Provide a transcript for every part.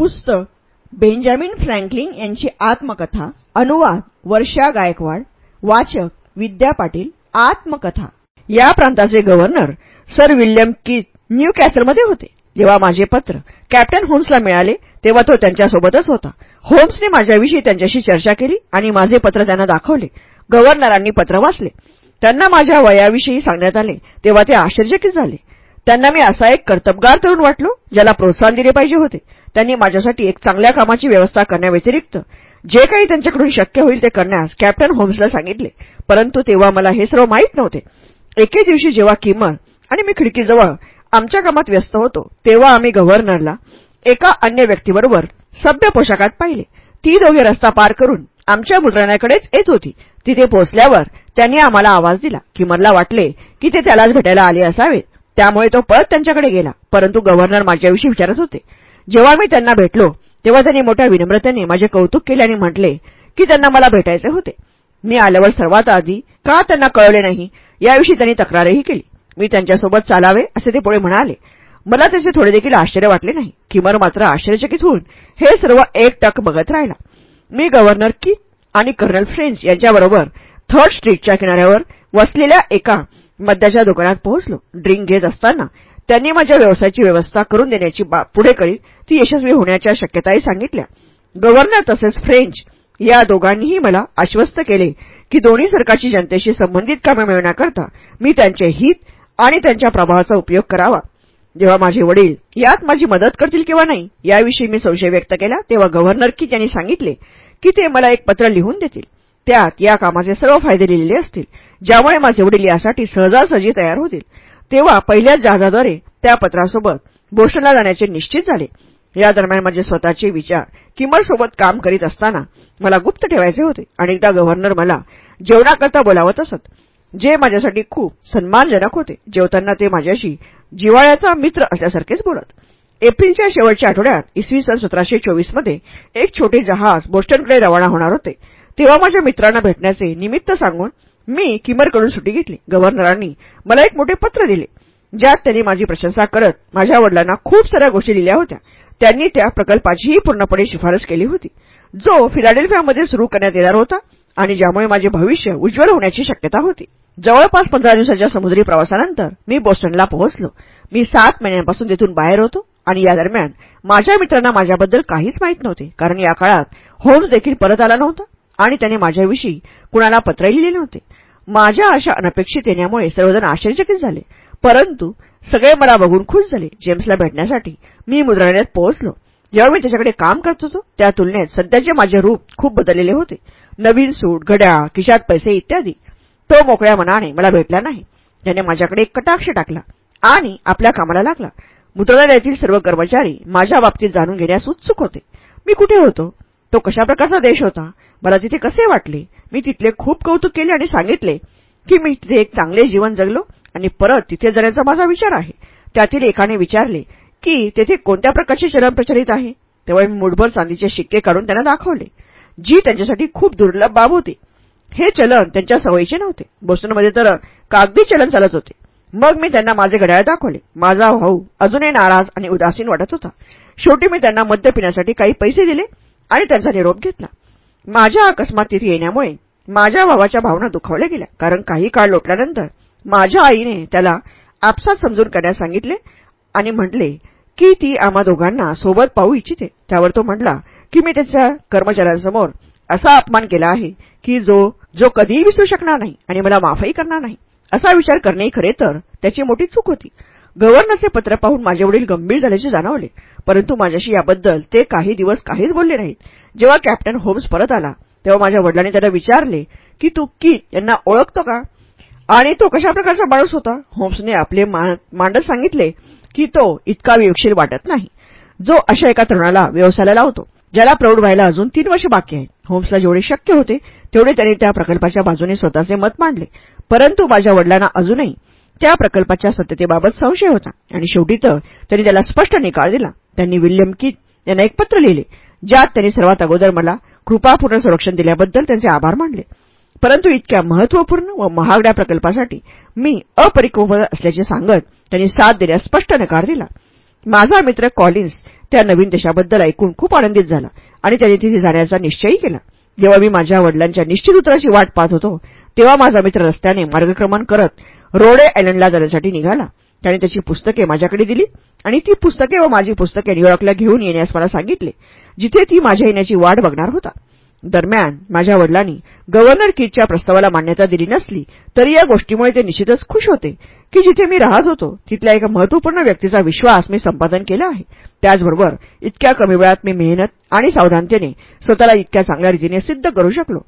पुस्तक Benjamin Franklin यांची आत्मकथा अनुवाद वर्षा गायकवाड वाचक विद्या पाटील आत्मकथा. या प्रांताचे governor sir William Keith new कॅसलमध्ये होते. जेव्हा माझे पत्र कॅप्टन होम्सला मिळाले तेव्हा तो त्यांच्यासोबतच होता. होम्सने माझ्याविषयी त्यांच्याशी चर्चा केली आणि माझे पत्र त्यांना दाखवले. गव्हर्नरांनी पत्र वाचले. त्यांना माझ्या वयाविषयी सांगण्यात आले तेव्हा ते आश्चर्यचकित झाले. त्यांना मी असा एक कर्तबगार तरुण वाटलो ज्याला प्रोत्साहन दिले पाहिजे होते. त्यांनी माझ्यासाठी एक चांगल्या कामाची व्यवस्था करण्याव्यतिरिक्त जे काही त्यांच्याकडून शक्य होईल ते करण्यास कॅप्टन होम्सला सांगितले. परंतु तेव्हा मला हे सर्व माहीत नव्हते. एके दिवशी जेव्हा किमर आणि मी खिडकीजवळ आमच्या कामात व्यस्त होतो तेव्हा आम्ही गव्हर्नरला एका अन्य व्यक्तीबरोबर सभ्य पोशाखात पाहिले. ती दोघे रस्ता पार करून आमच्या मुद्रणाकडेच येत होती. तिथे पोहोचल्यावर त्यांनी आम्हाला आवाज दिला. किमरला वाटले की ते त्यालाच भेटायला आले असावेत. त्यामुळे तो परत त्यांच्याकडे गेला. परंतु गव्हर्नर माझ्याविषयी विचारत होते. जेव्हा मी त्यांना भेटलो तेव्हा त्यांनी मोठ्या विनम्रतेने माझे कौतुक केले आणि म्हटले की त्यांना मला भेटायचे होते. मी आल्यावर सर्वात आधी का त्यांना कळवले नाही याविषयी त्यांनी तक्रारही केली. मी त्यांच्यासोबत चालावे असे ते पुढे म्हणाले. मला त्याचे थोडे देखील आश्चर्य वाटले नाही. किमर मात्र आश्चर्यचकित होऊन हे सर्व एक टक बघत राहिला. मी गव्हर्नर की आणि कर्नल फ्रेंच यांच्याबरोबर थर्ड स्ट्रीटच्या किनाऱ्यावर वसलेल्या एका मद्याच्या दुकानात पोहोचलो. ड्रिंक घेत असताना त्यांनी माझ्या व्यवसायाची व्यवस्था करून देण्याची पुढे करीत ती यशस्वी होण्याच्या शक्यताही सांगितल्या. गव्हर्नर तसेच फ्रेंच या दोघांनीही मला आश्वस्त केले की दोन्ही सरकारची जनतेशी संबंधित कामे मिळवण्याकरता मी त्यांचे हित आणि त्यांच्या प्रभावाचा उपयोग करावा. जेव्हा माझे वडील यात माझी मदत करतील किंवा नाही याविषयी मी संशय व्यक्त केला तेव्हा गव्हर्नर की त्यांनी सांगितले की ते मला एक पत्र लिहून देतील. त्यात या कामाचे सर्व फायदे लिहिलेले असतील ज्यामुळे माझे वडील यासाठी सहजासहजी तयार होतील. तेव्हा पहिल्याच जहाजाद्वारे त्या पत्रासोबत बोस्टनला जाण्याचे निश्चित झाले. या दरम्यान माझे स्वतःचे विचार किमरसोबत काम करीत असताना मला गुप्त ठेवायचे होते. आणि एकदा गव्हर्नर मला जेवणाकरता बोलावत असत जे माझ्यासाठी खूप सन्मानजनक होते. जेवताना ते माझ्याशी जिवाळ्याचा मित्र असल्यासारखेच बोलत. एप्रिलच्या शेवटच्या आठवड्यात इसवी सन सतराशे चोवीसमध्ये एक छोटे जहाज बोस्टनकडे रवाना होणार होते. तेव्हा माझ्या मित्रांना भेटण्याचे निमित्त सांगून मी किमरकडून सुटी घेतली. गव्हर्नरांनी मला एक मोठे पत्र दिले ज्यात त्यांनी माझी प्रशंसा करत माझ्या वडिलांना खूप साऱ्या गोष्टी लिहिल्या होत्या. त्यांनी त्या प्रकल्पाचीही पूर्णपणे शिफारस केली होती. जो फिलाडेल्फियामध्ये सुरू करण्यात येणार होता आणि ज्यामुळे माझे भविष्य उज्ज्वल होण्याची शक्यता होती. जवळपास पंधरा दिवसाच्या समुद्री प्रवासानंतर मी बोस्टनला पोहोचलो. मी सात महिन्यांपासून तिथून बाहेर होतो आणि या दरम्यान माझ्या मित्रांना माझ्याबद्दल काहीच माहीत नव्हते कारण या काळात होम्स देखील परत आला नव्हता आणि त्याने माझ्याविषयी कुणाला पत्र लिहिले नव्हते. माझ्या अशा अनपेक्षित येण्यामुळे सर्वजण आश्चर्यचकित झाले. परंतु सगळे मला बघून खुश झाले. जेम्सला भेटण्यासाठी मी मुद्रालयात पोहोचलो. जेव्हा मी त्याच्याकडे काम करत होतो त्या तुलनेत सध्याचे माझे रूप खूप बदललेले होते. नवीन सूट घड्याळ खिशात पैसे इत्यादी. तो मोकळ्या मनाने मला भेटला नाही. त्याने माझ्याकडे एक कटाक्ष टाकला आणि आपल्या कामाला लागला. मुद्रालयातील सर्व कर्मचारी माझ्या बाबतीत जाणून घेण्यास उत्सुक होते. मी कुठे होतो? तो कशा प्रकारचा देश होता? मला तिथे कसे वाटले? मी तिथले खूप कौतुक केले आणि सांगितले की मी तिथे एक चांगले जीवन जगलो. आणि परत तिथे जाण्याचा माझा विचार आहे. त्यातील एकाने विचारले की तेथे कोणत्या प्रकारचे चलन प्रचलित आहे? तेव्हा मी मुठभर चांदीचे शिक्के काढून त्यांना दाखवले जी त्यांच्यासाठी खूप दुर्लभ बाब होती. हे चलन त्यांच्या सवयीचे नव्हते. बोस्टनमध्ये तर कागदी चलन चालत होते. मग मी त्यांना माझे घड्याळ दाखवले. माझा भाऊ अजूनही नाराज आणि उदासीन वाटत होता. शेवटी मी त्यांना मद्य पिण्यासाठी काही पैसे दिले आणि त्यांचा निरोप घेतला. माझ्या अकस्मात तिथे येण्यामुळे माझ्या भावाच्या भावना दुखावल्या गेल्या. कारण काही काळ लोटल्यानंतर माझ्या आईने त्याला आपसात समजून करण्यास सांगितले आणि म्हटले की ती आम्हा दोघांना सोबत पाहू इच्छिते. त्यावर तो म्हटला की मी त्याच्या कर्मचाऱ्यांसमोर असा अपमान केला आहे की जो जो कधीही विसरू शकणार नाही आणि मला माफही करणार नाही. असा विचार करणेही खरे तर त्याची मोठी चूक होती. गव्हर्नरचे पत्र पाहून माझे वडील गंभीर झाल्याचे जाणवले. परंतु माझ्याशी याबद्दल ते काही दिवस काहीच बोलले नाहीत. जेव्हा कॅप्टन होम्स परत आला तेव्हा माझ्या वडिलांनी त्याला विचारले की तू की यांना ओळखतो का? आणि तो कशा प्रकारचा माणूस होता? होम्सने आपले मांडत सांगितले की तो इतका विवेकशील वाटत नाही. जो अशा एका तरुणाला व्यवसायाला लावतो ज्याला प्रौढ व्हायला अजून तीन वर्ष बाकी आहेत. होम्सला जेवढे शक्य होते तेवढे त्यांनी त्या प्रकल्पाच्या बाजूने स्वतःचे मत मांडले. परंतु माझ्या वडिलांना अजूनही त्या प्रकल्पाच्या सत्यतेबाबत संशय होता. आणि शेवटी तर त्यांनी त्याला स्पष्ट निकाल दिला. त्यांनी विल्यम कित यांना एक पत्र लिहिले ज्यात त्यांनी सर्वात अगोदर मला कृपापूर्ण संरक्षण दिल्याबद्दल त्यांचे आभार मानले. परंतु इतक्या महत्त्वपूर्ण व महागड्या प्रकल्पासाठी मी अपरिकोप असल्याचे सांगत त्यांनी साथ देण्यास स्पष्ट नकार दिला. माझा मित्र कॉलिन्स त्या नवीन देशाबद्दल ऐकून खूप आनंदित झाला आणि त्याने तिथे जाण्याचा निश्चयही केला. जेव्हा मी माझ्या वडिलांच्या निश्चित उत्तराची वाट पाहत होतो तेव्हा माझा मित्र रस्त्याने मार्गक्रमण करत रोडे आयलंडला जाण्यासाठी निघाला. त्याने त्याची पुस्तके माझ्याकडे दिली आणि ती पुस्तके व माझी पुस्तके न्यूयॉर्कला घेऊन येण्यास मला सांगितले जिथे ती माझ्या येण्याची वाट बघणार होता. दरम्यान माझ्या वडिलांनी गव्हर्नर किटच्या प्रस्तावाला मान्यता दिली नसली तरी या गोष्टीमुळे ते निश्चितच खुश होते की जिथे मी राहत होतो तिथल्या एका महत्त्वपूर्ण व्यक्तीचा विश्वास मी संपादन केला आहे. त्याचबरोबर इतक्या कमी वेळात मी मेहनत आणि सावधानतेने स्वतःला इतक्या चांगल्या रीतीने सिद्ध करू शकलो.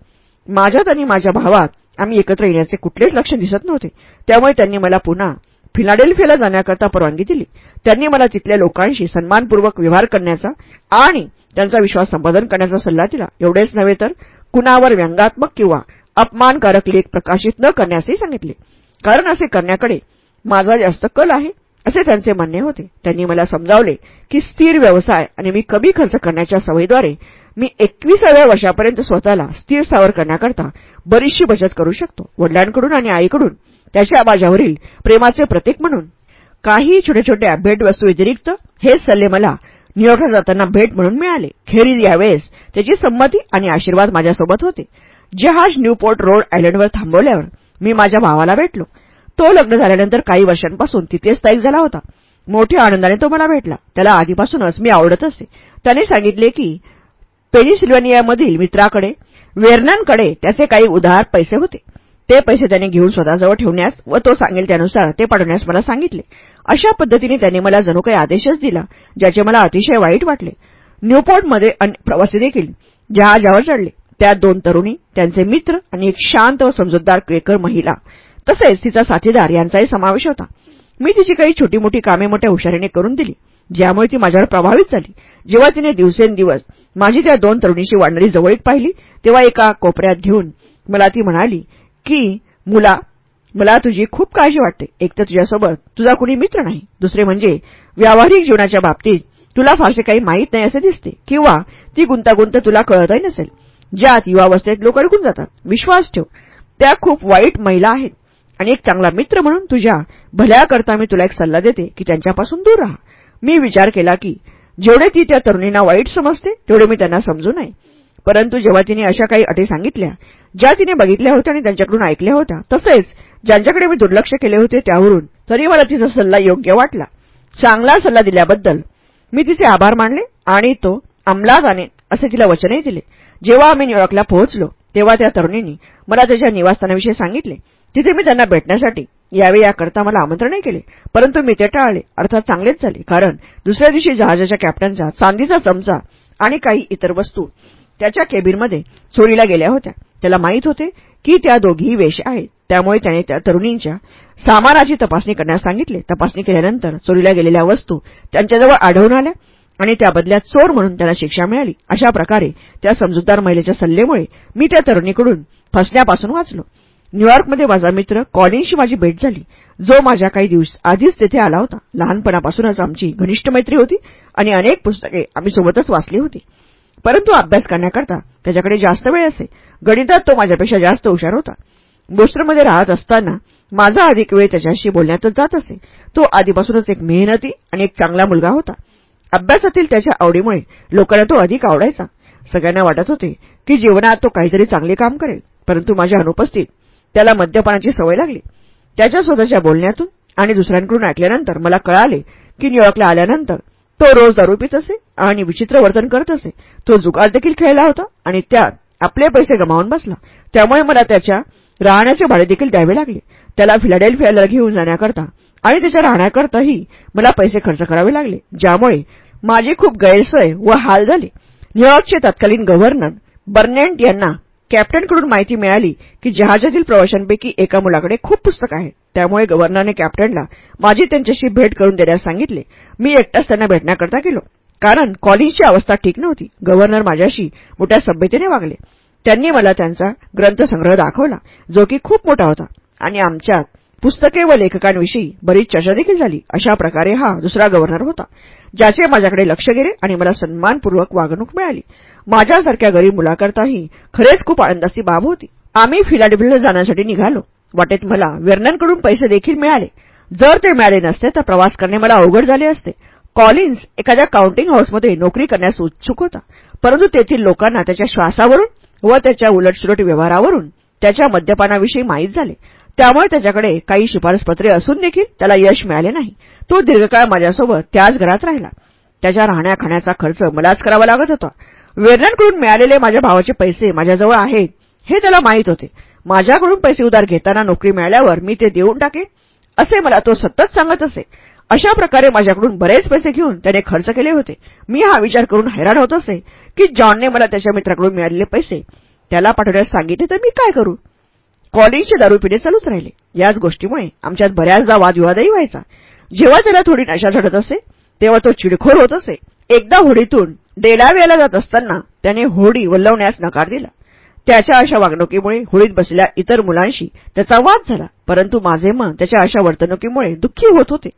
माझ्यात आणि माझ्या भावात आम्ही एकत्र येण्याचे कुठलेच लक्ष दिसत नव्हते. त्यामुळे त्यांनी मला पुन्हा फिलाडेल्फियाला जाण्याकरता परवानगी दिली. त्यांनी मला तिथल्या लोकांशी सन्मानपूर्वक व्यवहार करण्याचा आणि त्यांचा विश्वास संपादन करण्याचा सल्ला दिला. एवढेच नव्हे तर कुणावर व्यंगात्मक किंवा अपमानकारक लेख प्रकाशित न करण्यासही सांगितले. कारण असे करण्याकडे माझा जास्त कल आहे असे त्यांचे म्हणणे होते. त्यांनी मला समजावले की स्थिर व्यवसाय आणि मी कमी खर्च करण्याच्या सवयीद्वारे मी एकविसाव्या वर्षापर्यंत स्वतःला स्थिर स्थावर करण्याकरता बरीचशी बचत करू शकतो. वडिलांकडून आणि आईकडून त्याच्या माझ्यावरील प्रेमाचे प्रतीक म्हणून. काही छोट्या छोट्या भेटवस्तू व्यतिरिक्त हे सल्ले मला न्यूयॉर्कला जाताना भेट म्हणून मिळाले. खेरीज यावेळेस त्याची संमती आणि आशीर्वाद माझ्यासोबत होते. जहाज न्यूपोर्ट रोड आयलंडवर थांबवल्यावर मी माझ्या भावाला भेटलो. तो लग्न झाल्यानंतर काही वर्षांपासून तिथे स्थायिक झाला होता. मोठ्या आनंदाने तो मला भेटला. त्याला आधीपासूनच मी आवडत असे. त्याने सांगितले की पेनिसिल्व्हानियामधील मित्राकडे वेर्ननकडे त्याचे काही उधार पैसे होते. ते पैसे त्याने घेऊन स्वतःजवळ ठेवण्यास व तो सांगेल त्यानुसार ते पाठवण्यास मला सांगितले. अशा पद्धतीने त्याने मला जणू काही आदेशच दिला ज्याचे मला अतिशय वाईट वाटले. न्यूपोर्टमध्ये प्रवासी देखील जहाजावर चढले त्यात दोन तरुणी त्यांचे मित्र आणि एक शांत व समजूतदार क्वेकर महिला. तसेच तिचा साथीदार यांचाही समावेश होता. मी तिची काही छोटी मोठी कामे मोठ्या हुशारीने करून दिली ज्यामुळे ती माझ्यावर प्रभावित झाली. जेव्हा तिने दिवसेंदिवस माझी त्या दोन तरुणीशी वाढणारी जवळीक पाहिली तेव्हा एका कोपऱ्यात घेऊन मला ती म्हणाली की मुला मला तुझी खूप काळजी वाटते. एक तर तुझ्यासोबत तुझा कुणी मित्र नाही. दुसरे म्हणजे व्यावहारिक जीवनाच्या बाबतीत तुला फारसे काही माहीत नाही असे दिसते. किंवा ती गुंतागुंत तुला कळतही नसेल. ज्यात युवावस्थेत लोक अडकून जातात. विश्वास ठेव. त्या खूप वाईट महिला आहेत. आणि एक चांगला मित्र म्हणून तुझ्या भल्याकरता मी तुला एक सल्ला देते की त्यांच्यापासून दूर राहा. मी विचार केला की जेवढे ती त्या तरुणींना वाईट समजते तेवढे मी त्यांना समजू नये. परंतु जेव्हा तिने अशा काही अटी सांगितल्या ज्या तिने बघितल्या होत्या आणि त्यांच्याकडून ऐकल्या होत्या तसेच ज्यांच्याकडे मी दुर्लक्ष केले होते त्यावरून तरी मला तिचा सल्ला योग्य वाटला. चांगला सल्ला दिल्याबद्दल मी तिचे आभार मानले आणि तो अंमलात आणेन असे तिला वचनही दिले. जेव्हा आम्ही न्यूयॉर्कला पोहोचलो तेव्हा त्या तरुणींनी मला त्याच्या निवासस्थानाविषयी सांगितले. तिथे मी त्यांना भेटण्यासाठी यावे याकरता मला आमंत्रणही केले परंतु मी ते टाळले. अर्थात चांगलेच झाले कारण दुसऱ्या दिवशी जहाजाच्या कॅप्टनचा चांदीचा चमचा आणि काही इतर वस्तू त्याच्या केबिनमध्ये चोरीला गेल्या होत्या. त्याला माहीत होते की त्या दोघीही वेश आहेत. त्यामुळे त्याने त्या तरुणींच्या सामानाची तपासणी करण्यास सांगितले. तपासणी केल्यानंतर चोरीला गेलेल्या वस्तू त्यांच्याजवळ आढळून आल्या आणि त्या बदल्यात चोर म्हणून त्यांना शिक्षा मिळाली. अशा प्रकारे त्या समजूतदार महिलेच्या सल्लेमुळे मी त्या तरुणीकडून फसण्यापासून वाचलो. न्यूयॉर्कमध्ये माझा मित्र कॉलिनशी माझी भेट झाली. जो माझ्या काही दिवस आधीच तेथे आला होता. लहानपणापासूनच आमची घनिष्ठ मैत्री होती आणि अनेक पुस्तके आम्ही सोबतच वाचली होती. परंतु अभ्यास करण्याकरता त्याच्याकडे जास्त वेळ असे गणितात तो माझ्यापेक्षा जास्त हुशार होता. बोस्टरमध्ये राहत असताना माझा अधिक वेळ त्याच्याशी बोलण्यातच जात असे. तो आधीपासूनच एक मेहनती आणि एक चांगला मुलगा होता. अभ्यासातील त्याच्या आवडीमुळे लोकांना तो अधिक आवडायचा. सगळ्यांना वाटत होते की जीवनात तो काहीतरी चांगले काम करेल परंतु माझ्या अनुपस्थित त्याला मद्यपानाची सवय लागली. त्याच्या स्वतःच्या बोलण्यातून आणि दुसऱ्यांकडून ऐकल्यानंतर मला कळाले की न्यूयॉर्कला आल्यानंतर तो रोज दारू पित असे आणि विचित्र वर्तन करत असे. तो जुगार देखील खेळला होता आणि त्यात आपले पैसे गमावून बसला. त्यामुळे मला त्याच्या राहण्याचे भाडे देखील द्यावे लागले. त्याला फिलाडेल्फियाला घेऊन जाण्याकरता आणि त्याच्या राहण्याकरताही मला पैसे खर्च करावे लागले ज्यामुळे माझी खूप गैरसोय व हाल झाले. न्यूयॉर्कचे तत्कालीन गव्हर्नर बर्नेंट यांना कॅप्टनकडून माहिती मिळाली की जहाजातील प्रवाशांपैकी एका मुलाकडे खूप पुस्तक आहे त्यामुळे गव्हर्नरने कॅप्टनला माझी त्यांच्याशी भेट करून देण्यास सांगितले. मी एकटाच त्यांना भेटण्याकरता गेलो. कारण कॉलिन्सची अवस्था ठीक नव्हती. गव्हर्नर माझ्याशी मोठ्या सभ्यतेने वागले. त्यांनी मला त्यांचा ग्रंथसंग्रह दाखवला जो की खूप मोठा होता. आणि आमच्यात पुस्तके व लेखकांविषयी बरीच चर्चा देखील झाली. अशा प्रकारे हा दुसरा गव्हर्नर होता. ज्याचे माझ्याकडे लक्ष गेले आणि मला सन्मानपूर्वक वागणूक मिळाली. माझ्यासारख्या गरीब मुलाकरताही खरेच खूप आनंदाची बाब होती. आम्ही फिलाडेल्फियाला जाण्यासाठी निघालो. वाटेत मला वेर्ननकडून पैसे देखील मिळाले. जर ते मिळाले नसते तर प्रवास करणे मला अवघड झाले असते. कॉलिन्स एखाद्या काउंटिंग हाऊसमध्ये नोकरी करण्यास उत्सुक होता. परंतु तेथील लोकांना त्याच्या श्वासावरून व त्याच्या उलटसुलट व्यवहारावरून त्याच्या मद्यपानाविषयी माहीत झाले. त्यामुळे त्याच्याकडे काही शिफारसपत्रे असून देखील त्याला यश मिळाले नाही. तो दीर्घकाळ माझ्यासोबत त्याच घरात राहिला. त्याच्या राहण्याखाण्याचा खर्च मलाच करावा लागत होता. वेर्ननकडून मिळालेले माझ्या भावाचे पैसे माझ्याजवळ आहेत हे त्याला माहीत होते. माझ्याकडून पैसे उधार घेताना नोकरी मिळाल्यावर मी ते देऊन टाके असे मला तो सतत सांगत असे. अशा प्रकारे माझ्याकडून बरेच पैसे घेऊन त्याने खर्च केले होते. मी हा विचार करून हैराण होत असे की जॉनने मला त्याच्या मित्राकडून मिळालेले पैसे त्याला पाठवण्यास सांगितले तर मी काय करू? कॉलेजचे दारू पिणे चालूच राहिले. याच गोष्टीमुळे आमच्यात बऱ्याचदा वादविवादही व्हायचा. जेव्हा त्याला थोडी नशा चढत असे तेव्हा तो चिडखोर होत असे. एकदा होडीतून डेलावेला जात असताना त्याने होडी वल्लवण्यास नकार दिला. त्याच्या अशा वागणुकीमुळे होळीत बसलेल्या इतर मुलांशी त्याचा वाद झाला. परंतु माझे मन त्याच्या अशा वर्तणुकीमुळे दुःखी होत होते.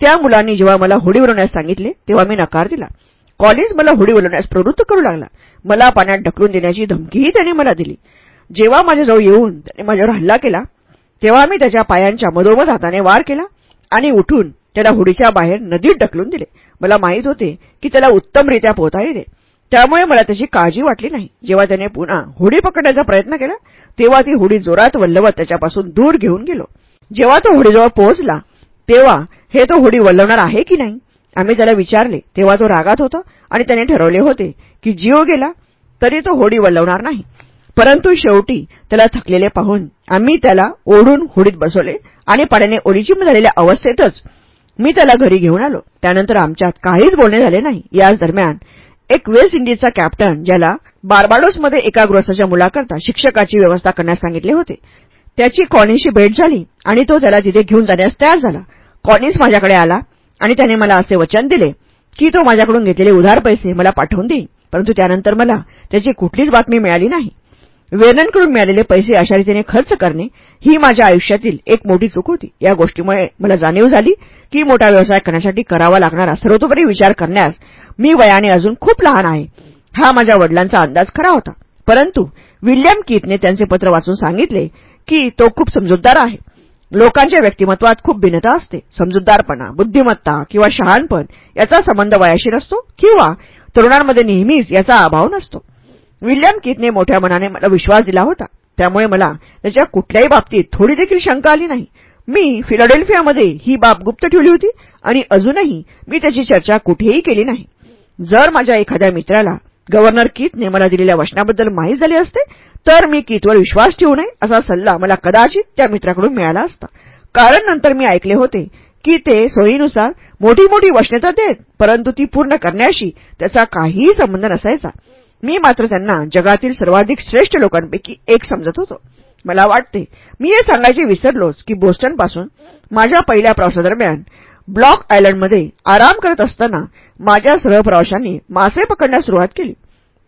त्या मुलांनी जेव्हा मला होडी वलवण्यास सांगितले तेव्हा मी नकार दिला. कॉलेज मला होडी वलवण्यास प्रवृत्त करू लागला. मला पाण्यात ढकलून देण्याची धमकीही त्याने मला दिली. जेव्हा माझ्याजवळ येऊन त्याने माझ्यावर हल्ला केला तेव्हा मी त्याच्या पायांच्या मधोमध हाताने वार केला आणि उठून त्याला होडीच्या बाहेर नदीत ढकलून दिले. मला माहीत होते की त्याला उत्तमरित्या पोहता येते. त्यामुळे मला त्याची काळजी वाटली नाही. जेव्हा त्याने पुन्हा होडी पकडण्याचा प्रयत्न केला तेव्हा ती होडी जोरात वल्लवत त्याच्यापासून दूर घेऊन गेलो. जेव्हा तो होडीजवळ पोहोचला तेव्हा हे तो होडी वल्लवणार आहे की नाही? आम्ही त्याला विचारले. तेव्हा तो रागात होता आणि त्याने ठरवले होते की जीव गेला तरी तो होडी वल्लवणार नाही. परंतु शेवटी त्याला थकलेले पाहून आम्ही त्याला ओढून होडीत बसवले आणि पाण्याने ओलिचिम झालेल्या अवस्थेतच मी त्याला घरी घेऊन आलो. त्यानंतर आमच्यात काहीच बोलणे झाले नाही. याच दरम्यान एक वेस्ट इंडिजचा कॅप्टन ज्याला बार्बाडोसमध्ये एका गृहस्थाच्या मुलाकरता शिक्षकाची व्यवस्था करण्यास सांगितले होते त्याची कॉनिसशी भेट झाली आणि तो त्याला तिथे घेऊन जाण्यास तयार झाला. कॉनिस माझ्याकडे आला आणि त्याने मला असे वचन दिले की तो माझ्याकडून घेतलेले उधार पैसे मला पाठवून देईल परंतु त्यानंतर मला त्याची कुठलीच बातमी मिळाली नाही. वेर्ननकडून मिळालेले पैसे अशा रीतीने खर्च करणे ही माझ्या आयुष्यातील एक मोठी चूक होती. या गोष्टीमुळे मला जाणीव झाली की मोठा व्यवसाय करण्यासाठी करावा लागणारा सर्वतोपरी विचार करण्यास मी वयाने अजून खूप लहान आहे. हा माझ्या वडिलांचा अंदाज खरा होता. परंतु विल्यम कीतने त्यांचे पत्र वाचून सांगितले की तो खूप समजूतदार आहे. लोकांच्या व्यक्तिमत्वात खूप भिन्नता असते. समजूतदारपणा बुद्धिमत्ता किंवा शहाणपण याचा संबंध वयाशी नसतो किंवा तरुणांमध्ये नेहमीच याचा अभाव नसतो. विल्यम किटने मोठ्या मनाने मला विश्वास दिला होता. त्यामुळे मला त्याच्या कुठल्याही बाबतीत थोडी देखील शंका आली नाही. मी फिलाडेल्फियामध्ये ही बाब गुप्त ठेवली होती आणि अजूनही मी त्याची चर्चा कुठेही केली नाही. जर माझ्या एखाद्या मित्राला गव्हर्नर किटने मला दिलेल्या वचनाबद्दल माहीत झाले असते तर मी किटवर विश्वास ठेवू नये असा सल्ला मला कदाचित त्या मित्राकडून मिळाला असता. कारण नंतर मी ऐकले होते की ते सोयीनुसार मोठी मोठी वचने तर देत परंतु ती पूर्ण करण्याशी त्याचा काहीही संबंध नसायचा. मी मात्र त्यांना जगातील सर्वाधिक श्रेष्ठ लोकांपैकी एक समजत होतो. मला वाटते मी हे सांगायचे विसरलोच की बोस्टनपासून माझ्या पहिल्या प्रवासादरम्यान ब्लॉक आयलंडमध्ये आराम करत असताना माझ्या सहप्रवाशांनी मासे पकडण्यास सुरुवात केली.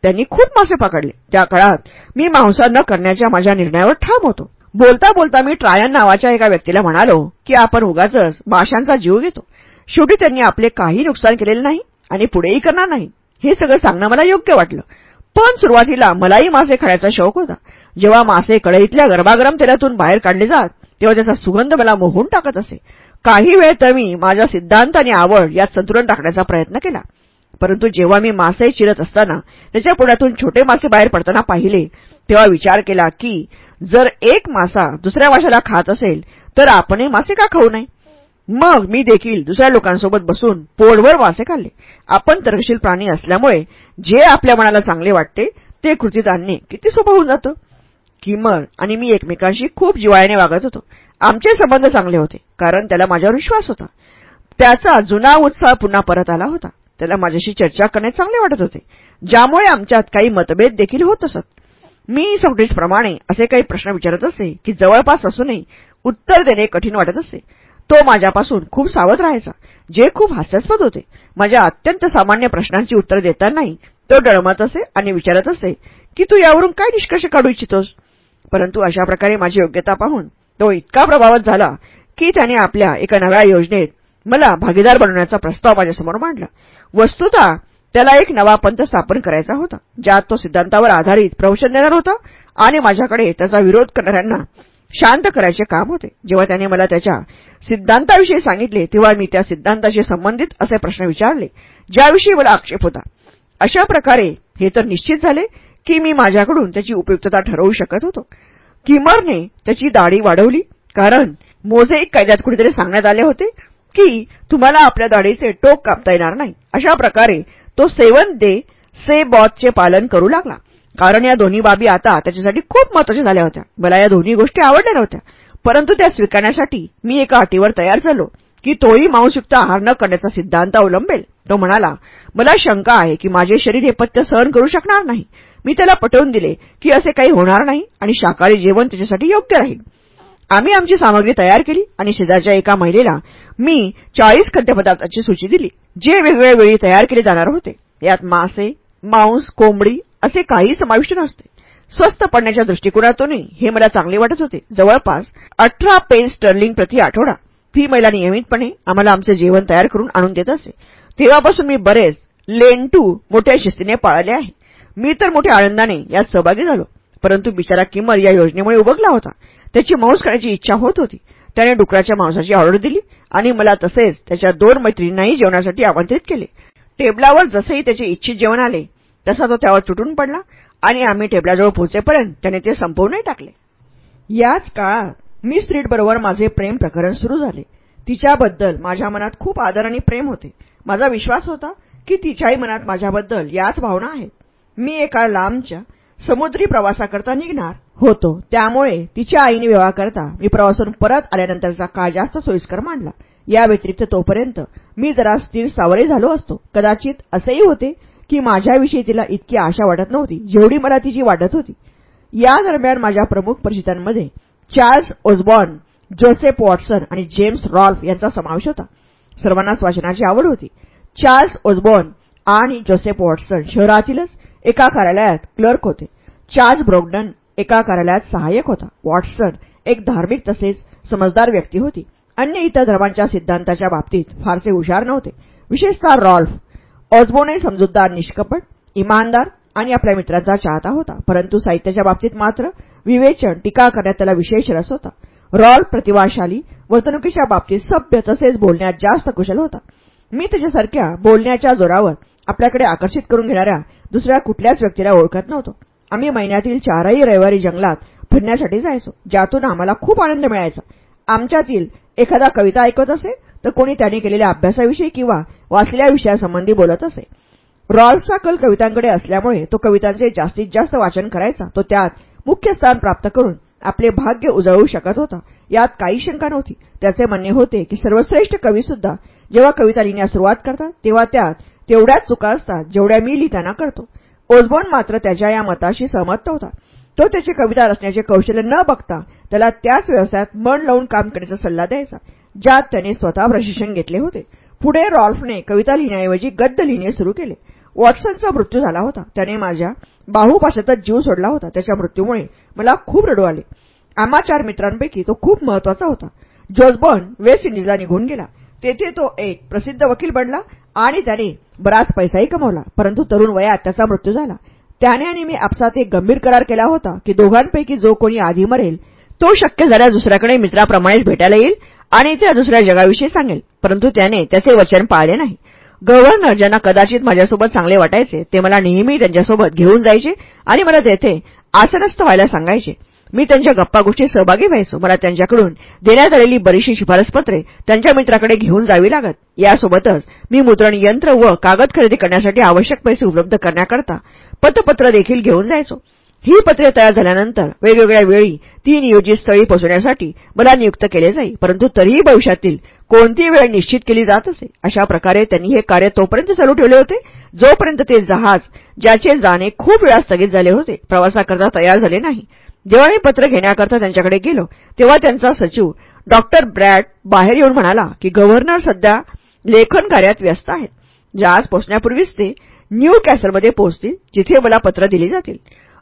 त्यांनी खूप मासे पकडले. त्या काळात मी मांसा न करण्याच्या माझ्या निर्णयावर ठाम होतो. बोलता बोलता मी ट्रायन नावाच्या एका व्यक्तीला म्हणालो की आपण उगाच माशांचा जीव घेतो. शेवटी त्यांनी आपले काही नुकसान केलेले नाही आणि पुढेही करणार नाही. हे सगळं सांगणं मला योग्य वाटलं. पण सुरुवातीला मलाही मासे खाण्याचा शौक होता. जेव्हा मासे कढईतल्या गरमागरम तेलातून बाहेर काढले जात तेव्हा त्याचा सुगंध मला मोहून टाकत असे. काही वेळ तर मी माझ्या सिद्धांत आणि आवड यात संतुलन राखण्याचा प्रयत्न केला. परंतु जेव्हा मी मासे चिरत असताना त्याच्या पुण्यातून छोटे मासे बाहेर पडताना पाहिले तेव्हा विचार केला की जर एक मासा दुसऱ्या माशाला खात असेल तर आपणही मासे का खाऊ नये? मग मी देखील दुसऱ्या लोकांसोबत बसून पोळभर वासे खाल्ले. आपण तर्कशील प्राणी असल्यामुळे जे आपल्या मनाला चांगले वाटते ते कृतीत आणणे किती सोपं होऊन जातं? किमर आणि मी एकमेकांशी खूप जिवाळ्याने वागत होतो. आमचे संबंध चांगले होते कारण त्याला माझ्यावर विश्वास होता. त्याचा जुना उत्साह पुन्हा परत आला होता. त्याला माझ्याशी चर्चा करणे चांगले वाटत होते ज्यामुळे आमच्यात काही मतभेद देखील होत असत. मी सॉक्रेटिसप्रमाणे असे काही प्रश्न विचारत असे की जवळपास असूनही उत्तर देणे कठीण वाटत असे. तो माझ्यापासून खूप सावध राहायचा. जे खूप हास्यास्पद होते. माझ्या अत्यंत सामान्य प्रश्नांची उत्तर देतानाही तो डळमत असे आणि विचारत असे की तू यावरून काय निष्कर्ष काढू इच्छितोस? परंतु अशा प्रकारे माझी योग्यता पाहून तो इतका प्रभावित झाला की त्याने आपल्या एका नव्या योजनेत मला भागीदार बनवण्याचा प्रस्ताव माझ्यासमोर मांडला. वस्तुतः त्याला एक नवा पंथ स्थापन करायचा होता ज्यात तो सिद्धांतावर आधारित प्रवचन देणार होता आणि माझ्याकडे त्याचा विरोध करणाऱ्यांना शांत करायचे काम होते. जेव्हा त्याने मला त्याच्या सिद्धांताविषयी सांगितले तेव्हा मी त्या सिद्धांताशी संबंधित असे प्रश्न विचारले ज्याविषयी मला आक्षेप होता. अशा प्रकारे हे तर निश्चित झाले की मी माझ्याकडून त्याची उपयुक्तता ठरवू शकत होतो. किमरने त्याची दाढी वाढवली कारण मोझेक कायद्यात कुठेतरी सांगण्यात आले होते की तुम्हाला आपल्या दाढीचे टोक कापता येणार नाही. अशा प्रकारे तो सेवन दे से बॉथचे पालन करू लागला. कारण या दोन्ही बाबी आता त्याच्यासाठी खूप महत्त्वाच्या झाल्या होत्या. मला या दोन्ही गोष्टी आवडल्या नव्हत्या. परंतु त्या स्वीकारण्यासाठी मी एका अटीवर तयार झालो की तोही मांसयुक्त आहार न करण्याचा सिद्धांत अवलंबेल. तो म्हणाला मला शंका आहे की माझे शरीर हे पथ्य सहन करू शकणार नाही. मी त्याला पटवून दिले की असे काही होणार नाही आणि शाकाहारी जेवण त्याच्यासाठी योग्य राहील. आम्ही आमची सामग्री तयार केली आणि शेजारच्या एका महिलेला मी चाळीस खाद्यपदार्थाची सूची दिली जे वेगवेगळ्या वेळी तयार केले जाणार होते. यात मासे मांस कोंबडी असे काही समाविष्ट नसते. स्वस्त पडण्याच्या दृष्टिकोनातूनही हे मला चांगले वाटत होते. जवळपास अठरा पेन स्टर्लिंग प्रति आठवडा. ती महिला नियमितपणे आम्हाला आमचे जेवण तयार करून आणून देत असे. तेव्हापासून मी बरेच लेन टू मोठ्या शिस्तीने पाळले आहे. मी तर मोठ्या आनंदाने यात सहभागी झालो. परंतु बिचारा किमर या योजनेमुळे उबगला होता. त्याची मांस खाण्याची इच्छा होत होती. त्याने डुकराच्या मांसाची ऑर्डर दिली आणि मला तसेच त्याच्या दोन मैत्रिणींनाही जेवणासाठी आमंत्रित केले. टेबलावर जसेही त्याचे इच्छित जेवण आले तसा तो त्यावर तुटून पडला आणि आम्ही टेबलाजवळ पोहोचेपर्यंत त्याने ते संपवूनही टाकले. याच काळात मी स्त्रीटबरोबर माझे प्रेम प्रकरण सुरू झाले. तिच्याबद्दल माझ्या मनात खूप आदर आणि प्रेम होते. माझा विश्वास होता की तिच्याही मनात माझ्याबद्दल याच भावना आहेत मी एका लांबच्या समुद्री प्रवासाकरता निघणार होतो. त्यामुळे तिच्या आईने विवाह करता मी प्रवासातून परत आल्यानंतरचा काळ जास्त सोयीस्कर मांडला. या व्यतिरिक्त तोपर्यंत मी जरा स्थिर सावरे झालो असतो. कदाचित असेही होते की माझ्याविषयी तिला इतकी आशा वाटत नव्हती जेवढी मला तिची वाटत होती. या दरम्यान माझ्या प्रमुख परिचितांमध्ये चार्ल्स ओझबॉर्न जोसेफ वॉटसन आणि जेम्स रॉल्फ यांचा समावेश होता. सर्वांनाच वाचनाची आवड होती. चार्ल्स ओझबॉर्न आणि जोसेफ वॉटसन शहरातीलच एका कार्यालयात क्लर्क होते. चार्ल्स ब्रोगडन एका कार्यालयात सहाय्यक होता. वॉटसन एक धार्मिक तसेच समजदार व्यक्ती होती. अन्य इतर धर्मांच्या सिद्धांताच्या बाबतीत फारसे हुशार नव्हते. विशेषतः रॉल्फ ऑजबोने समजूतदार निष्कपट इमानदार आणि आपल्या मित्राचा चाहता होता. परंतु साहित्याच्या बाबतीत मात्र विवेचन टीका करण्यात त्याला विशेष रस होता. रॉल प्रतिभाशाली वर्तणुकीच्या बाबतीत सभ्य तसेच बोलण्यात जास्त कुशल होता. मी त्याच्यासारख्या बोलण्याच्या जोरावर आपल्याकडे आकर्षित करून घेणाऱ्या दुसऱ्या कुठल्याच व्यक्तीला ओळखत नव्हतो. आम्ही महिन्यातील चारही रविवारी जंगलात फिरण्यासाठी जायचो ज्यातून आम्हाला खूप आनंद मिळायचा. आमच्यातील एखादा कविता ऐकत असे तर कोणी त्याने केलेल्या अभ्यासाविषयी किंवा वाचलेल्या विषयासंबंधी बोलत असे रॉल्फचा कल कवितांकडे असल्यामुळे तो कवितांचे जास्तीत जास्त वाचन करायचा तो त्यात मुख्य स्थान प्राप्त करून आपले भाग्य उजळवू शकत होता. यात काही शंका नव्हती. त्याचे म्हणणे होते की सर्वश्रेष्ठ कवीसुद्धा जेव्हा कविता लिहिण्यास सुरुवात करतात तेव्हा त्यात तेवढ्याच चुका असतात जेवढ्या मी लिहिताना करतो. ओझबॉन मात्र त्याच्या या मताशी सहमत नव्हता. तो त्याची कविता रचण्याचे कौशल्य न बघता त्याला त्याच व्यवसायात मन लावून काम करण्याचा सल्ला द्यायचा ज्यात त्याने स्वतः प्रशिक्षण घेतले होते. पुढे रॉल्फने कविता लिहिण्याऐवजी गद्य लिहिणे सुरू केले. वॉटसनचा मृत्यू झाला होता. त्याने माझ्या बाहुपाशातच जीव सोडला होता. त्याच्या मृत्यूमुळे मला खूप रडू आले. आम्हा चार मित्रांपैकी तो खूप महत्त्वाचा होता. जोसबर्न वेस्ट इंडिजला निघून गेला. तेथे तो एक प्रसिद्ध वकील बनला आणि त्याने बराच पैसाही कमवला. परंतु तरुण वयात त्याचा मृत्यू झाला. त्याने आणि मी आपसात एक गंभीर करार केला होता की दोघांपैकी जो कोणी आधी मरेल तो शक्य झाल्यास दुसऱ्याकडे मित्राप्रमाणेच भेटायला येईल आणि त्या दुसऱ्या जगाविषयी सांगेल. परंतु त्याने त्याचे वचन पाळले नाही. गव्हर्नर ज्यांना कदाचित माझ्यासोबत चांगले वाटायचे ते मला नेहमी त्यांच्यासोबत घेऊन जायचे आणि मला तेथे आसनस्थ व्हायला सांगायचे. मी त्यांच्या गप्पा गोष्टी सहभागी व्हायचो. मला त्यांच्याकडून देण्यात आलेली बरीचशी शिफारसपत्रे त्यांच्या मित्राकडे घेऊन जावी लागत. यासोबतच मी मुद्रण यंत्र व कागद खरेदी करण्यासाठी आवश्यक पैसे उपलब्ध करण्याकरता पतपत्र देखील घेऊन जायचो. ही पत्रे तयार झाल्यानंतर वेगवेगळ्या वेळी ती नियोजित स्थळी पोहोचण्यासाठी मला नियुक्त केले जाई. परंतु तरीही भविष्यातील कोणती वेळ निश्चित केली जात असे अशा प्रकारे त्यांनी हे कार्य तोपर्यंत चालू ठेवले होते जोपर्यंत ते जहाज ज्याचे जाणे खूप वेळा स्थगित झाले होते प्रवासाकरता तयार झाले नाही. जेव्हा मी पत्र घेण्याकरता त्यांच्याकडे गेलो तेव्हा त्यांचा सचिव डॉक्टर ब्रॅड बाहेर येऊन म्हणाला की गव्हर्नर सध्या लेखन कार्यात व्यस्त आहेत. जहाज पोहोचण्यापूर्वीच ते न्यू कॅसलमध्ये पोहोचतील जिथे मला पत्र दिली जातील.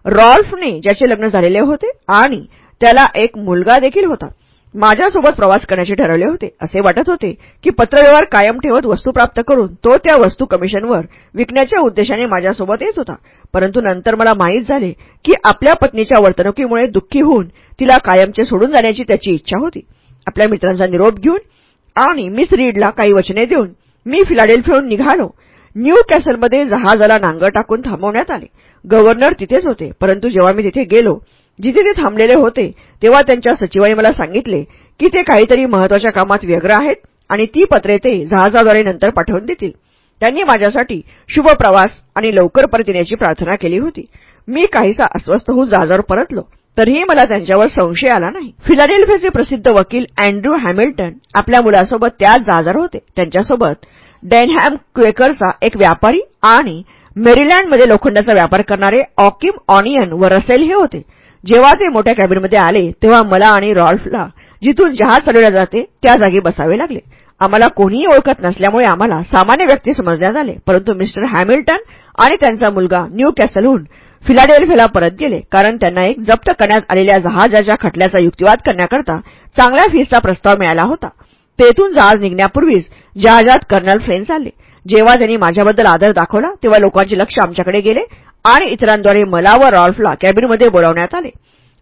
रॉल्फने ज्याचे लग्न झालेले होते आणि त्याला एक मुलगा देखील होता. माझ्यासोबत प्रवास करण्याचे ठरवले होते. असे वाटत होते की पत्रव्यवहार कायम ठेवत वस्तू प्राप्त करून तो त्या वस्तू कमिशनवर विकण्याच्या उद्देशाने माझ्यासोबत येत होता. परंतु नंतर मला माहीत झाले की आपल्या पत्नीच्या वर्तणुकीमुळे दुःखी होऊन तिला कायमचे सोडून जाण्याची त्याची इच्छा होती. आपल्या मित्रांचा निरोप घेऊन आणि मिस रीडला काही वचने देऊन मी फिलाडेल्फियाहून निघालो. न्यू कॅसलमध्ये जहाजाला नांगर टाकून थांबवण्यात आले. गव्हर्नर तिथेच होते. परंतु जेव्हा मी तिथे गेलो जिथे ते थांबलेले होते तेव्हा त्यांच्या सचिवांनी मला सांगितले की ते काहीतरी महत्त्वाच्या कामात व्यग्र आहेत आणि ती पत्रे ते जहाजाद्वारे नंतर पाठवून देतील. त्यांनी माझ्यासाठी शुभ प्रवास आणि लवकर परत येण्याची प्रार्थना केली होती. मी काहीसा अस्वस्थ होऊन जहाजावर परतलो. तरीही मला त्यांच्यावर संशय आला नाही. फिलाडेल्फियाचे प्रसिद्ध वकील अँड्रू हॅमिल्टन आपल्या मुलासोबत त्याच जहाजावर होते. त्यांच्यासोबत डेनहॅम क्वेकरचा एक व्यापारी आणि मेरीलँडमध्ये लोखंडाचा व्यापार करणारे ऑकिम ऑनियन व रसेल हे होते. जेव्हा ते मोठ्या कॅबिनमध्ये आले तेव्हा मला आणि रॉल्फला जिथून जहाज चालवल्या जाते त्या जागी बसावे लागले. आम्हाला कोणीही ओळखत नसल्यामुळे आम्हाला सामान्य व्यक्ती समजण्यात आले परंतु मिस्टर हॅमिल्टन आणि त्यांचा मुलगा न्यू कॅसलहून फिलाडेल्फियाला परत गेले कारण त्यांना एक जप्त करण्यात आलेल्या जहाजाच्या खटल्याचा युक्तिवाद करण्याकरता चांगल्या फीसचा प्रस्ताव मिळाला होता. तेथून जहाज निघण्यापूर्वीच जहाजात कर्नल फ्रेंच आले जेव्हा त्यांनी माझ्याबद्दल आदर दाखवला तेव्हा लोकांचे लक्ष आमच्याकडे गेले आणि इतरांद्वारे मला व रॉल्फला कॅबिनमध्ये बोलावण्यात आले.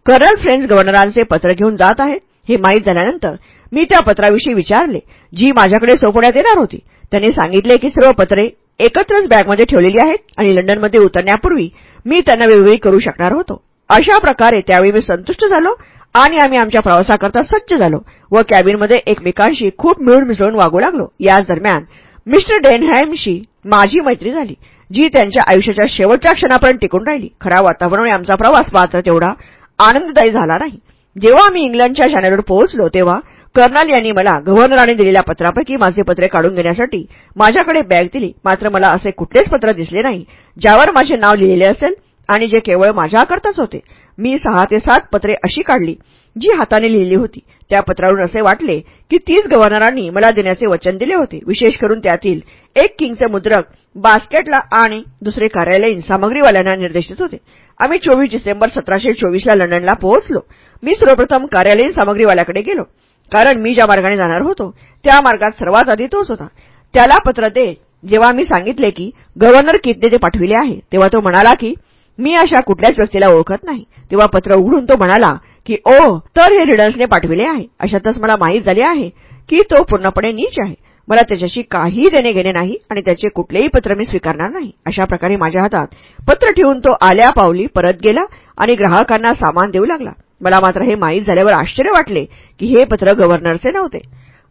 कर्नल फ्रेंच गव्हर्नरांचे पत्र घेऊन जात आहेत हे माहीत झाल्यानंतर मी त्या पत्राविषयी विचारले जी माझ्याकडे सोपवण्यात येणार होती. त्यांनी सांगितले की सर्व पत्रे एकत्रच बॅगमध्ये ठेवलेली आहेत आणि लंडनमध्ये उतरण्यापूर्वी मी त्यांना वेगवेगळी करू शकणार होतो. अशा प्रकारे त्यावेळी मी संतुष्ट झालो आणि आम्ही आमच्या प्रवासाकरता सज्ज झालो व कॅबिनमध्ये एकमेकांशी खूप मिळून मिसळून वागू लागलो. याच दरम्यान मिस्टर डेनहॅमशी माझी मैत्री झाली जी त्यांच्या आयुष्याच्या शेवटच्या क्षणापर्यंत टिकून राहिली. खऱ्या वातावरणामुळे आमचा प्रवास मात्र तेवढा आनंददायी झाला नाही. जेव्हा मी इंग्लंडच्या चॅनलवर पोहोचलो तेव्हा कर्नल यांनी मला गव्हर्नरांनी दिलेल्या पत्रापैकी माझे पत्रे काढून घेण्यासाठी माझ्याकडे बॅग दिली. मात्र मला असे कुठलेच पत्र दिसले नाही ज्यावर माझे नाव लिहिलेले असेल. आणि जे केवळ माझ्याकरताच होते मी सहा ते सात पत्रे अशी काढली जी हाताने लिहिली होती. त्या पत्रावरून असे वाटले की तीच गव्हर्नरांनी मला देण्याचे वचन दिले होते. विशेष करून त्यातील एक किंगचे मुद्रक बास्केटला आणि दुसरे कार्यालयीन सामग्रीवाल्यांना निर्देशित होते. आम्ही चोवीस डिसेंबर सतराशे चोवीसला लंडनला पोहोचलो. मी सर्वप्रथम कार्यालयीन सामग्रीवाल्याकडे गेलो कारण मी ज्या मार्गाने जाणार होतो त्या मार्गात सर्वात आधी तोच होता. त्याला पत्र दे. जेव्हा मी सांगितले की गव्हर्नर कितने ते पाठविले आहे तेव्हा तो म्हणाला की मी अशा कुठल्याच व्यक्तीला ओळखत नाही. तेव्हा पत्र उघडून तो म्हणाला की ओ तर हे रिडन्सने पाठविले आहे. अशातच मला माहीत झाले आहे की तो पूर्णपणे नीच आहे. मला त्याच्याशी काही देणे घेणे नाही आणि त्याचे कुठलेही पत्र मी स्वीकारणार नाही. अशा प्रकारे माझ्या हातात पत्र ठेवून तो आल्या पावली परत गेला आणि ग्राहकांना सामान देऊ लागला. मला मात्र हे माहीत झाल्यावर आश्चर्य वाटले की हे पत्र गव्हर्नरचे नव्हते.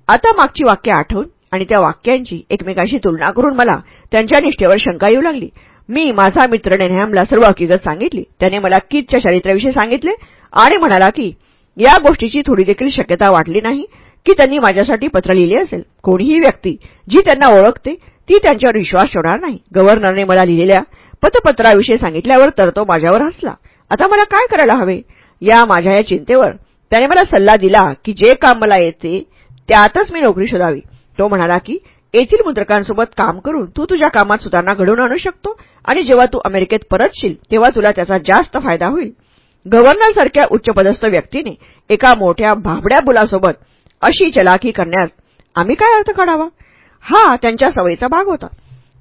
आता मागची वाक्य आठवून आणि त्या वाक्यांची एकमेकांशी तुलना करून मला त्यांच्या निष्ठेवर शंका येऊ लागली. मी माझा मित्र नेहमला सर्व हकीकत सांगितली. त्याने मला कितच्या चरित्राविषयी सांगितले आणि म्हणाला की या गोष्टीची थोडी देखील शक्यता वाटली नाही की त्यांनी माझ्यासाठी पत्र लिहिले असेल. कोणीही व्यक्ती जी त्यांना ओळखते ती त्यांच्यावर विश्वास ठेवणार नाही. गव्हर्नरने मला लिहिलेल्या पतपत्राविषयी सांगितल्यावर तर तो माझ्यावर हसला. आता मला काय करायला हवे? या माझ्या या चिंतेवर त्याने मला सल्ला दिला की जे काम मला येते त्यातच मी नोकरी शोधावी. तो म्हणाला की येथील मुद्रकांसोबत काम करून तू तुझ्या कामात सुधारणा घडवून आणू शकतो आणि जेव्हा तू अमेरिकेत परतशील तेव्हा तुला त्याचा जास्त फायदा होईल. गव्हर्नरसारख्या उच्चपदस्थ व्यक्तीने एका मोठ्या भाबड्या बुलासोबत अशी चलाखी करण्यात आम्ही काय अर्थ काढावा? हा त्यांच्या सवयीचा भाग होता.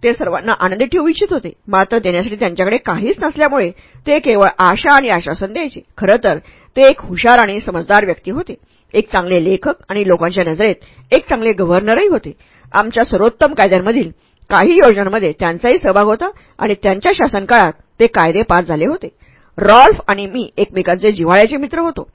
ते सर्वांना आनंदी ठेवू इच्छित होते. मात्र देण्यासाठी त्यांच्याकडे काहीच नसल्यामुळे ते केवळ आशा आणि आश्वासन द्यायचे. खरं तर ते एक हुशार आणि समजदार व्यक्ती होते. एक चांगले लेखक आणि लोकांच्या नजरेत एक चांगले गव्हर्नरही होते. आमच्या सर्वोत्तम कायद्यांमधील काही योजनांमध्ये त्यांचाही सहभाग होता आणि त्यांच्या शासनकाळात ते कायदे पास झाले होते. रॉल्फ आणि मी एकमेकांचे जिव्हाळ्याचे मित्र होतो.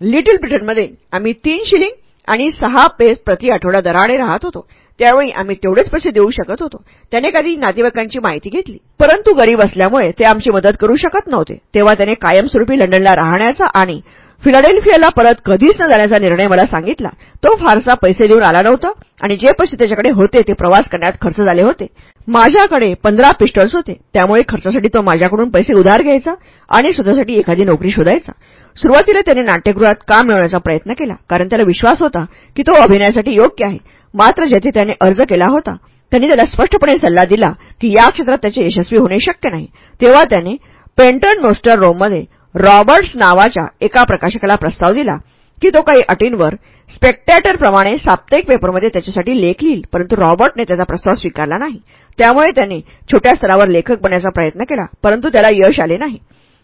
लिटिल ब्रिटनमध्ये आम्ही तीन शिलिंग आणि सहा पेस प्रति आठवडा दराने राहत होतो. त्यावेळी आम्ही तेवढेच पैसे देऊ शकत होतो. त्याने कधी नातेवाईकांची माहिती घेतली. परंतु गरीब असल्यामुळे ते आमची मदत करू शकत नव्हते. तेव्हा त्याने कायमस्वरूपी लंडनला राहण्याचा आणि फिलाडेल्फियाला परत कधीच न जाण्याचा निर्णय मला सांगितला. तो फारसा पैसे देऊन आला नव्हता आणि जे पैसे त्याच्याकडे होते ते प्रवास करण्यात खर्च झाले होते. माझ्याकडे पंधरा पिस्टल्स होते. त्यामुळे खर्चासाठी तो माझ्याकडून पैसे उधार घ्यायचा आणि स्वतःसाठी एखादी नोकरी शोधायचा. सुरुवातीला त्याने नाट्यगृहात काम मिळवण्याचा प्रयत्न केला कारण त्याला विश्वास होता की तो अभिनयासाठी योग्य आहे. मात्र जेथे त्याने अर्ज केला होता त्यांनी त्याला स्पष्टपणे सल्ला दिला की या क्षेत्रात त्याचे यशस्वी होणे शक्य नाही. तेव्हा त्याने पेंटन नोस्टर रोममध्ये रॉबर्ट्स नावाच्या एका प्रकाशकाला प्रस्ताव दिला की तो काही अटींवर स्पेक्टॅटरप्रमाणे साप्ताहिक पेपरमध्ये त्याच्यासाठी लेख लिहिल परंतु रॉबर्टने त्याचा प्रस्ताव स्वीकारला नाही. त्यामुळे त्याने छोट्या स्तरावर लेखक बनण्याचा प्रयत्न केला परंतु त्याला यश आले नाही.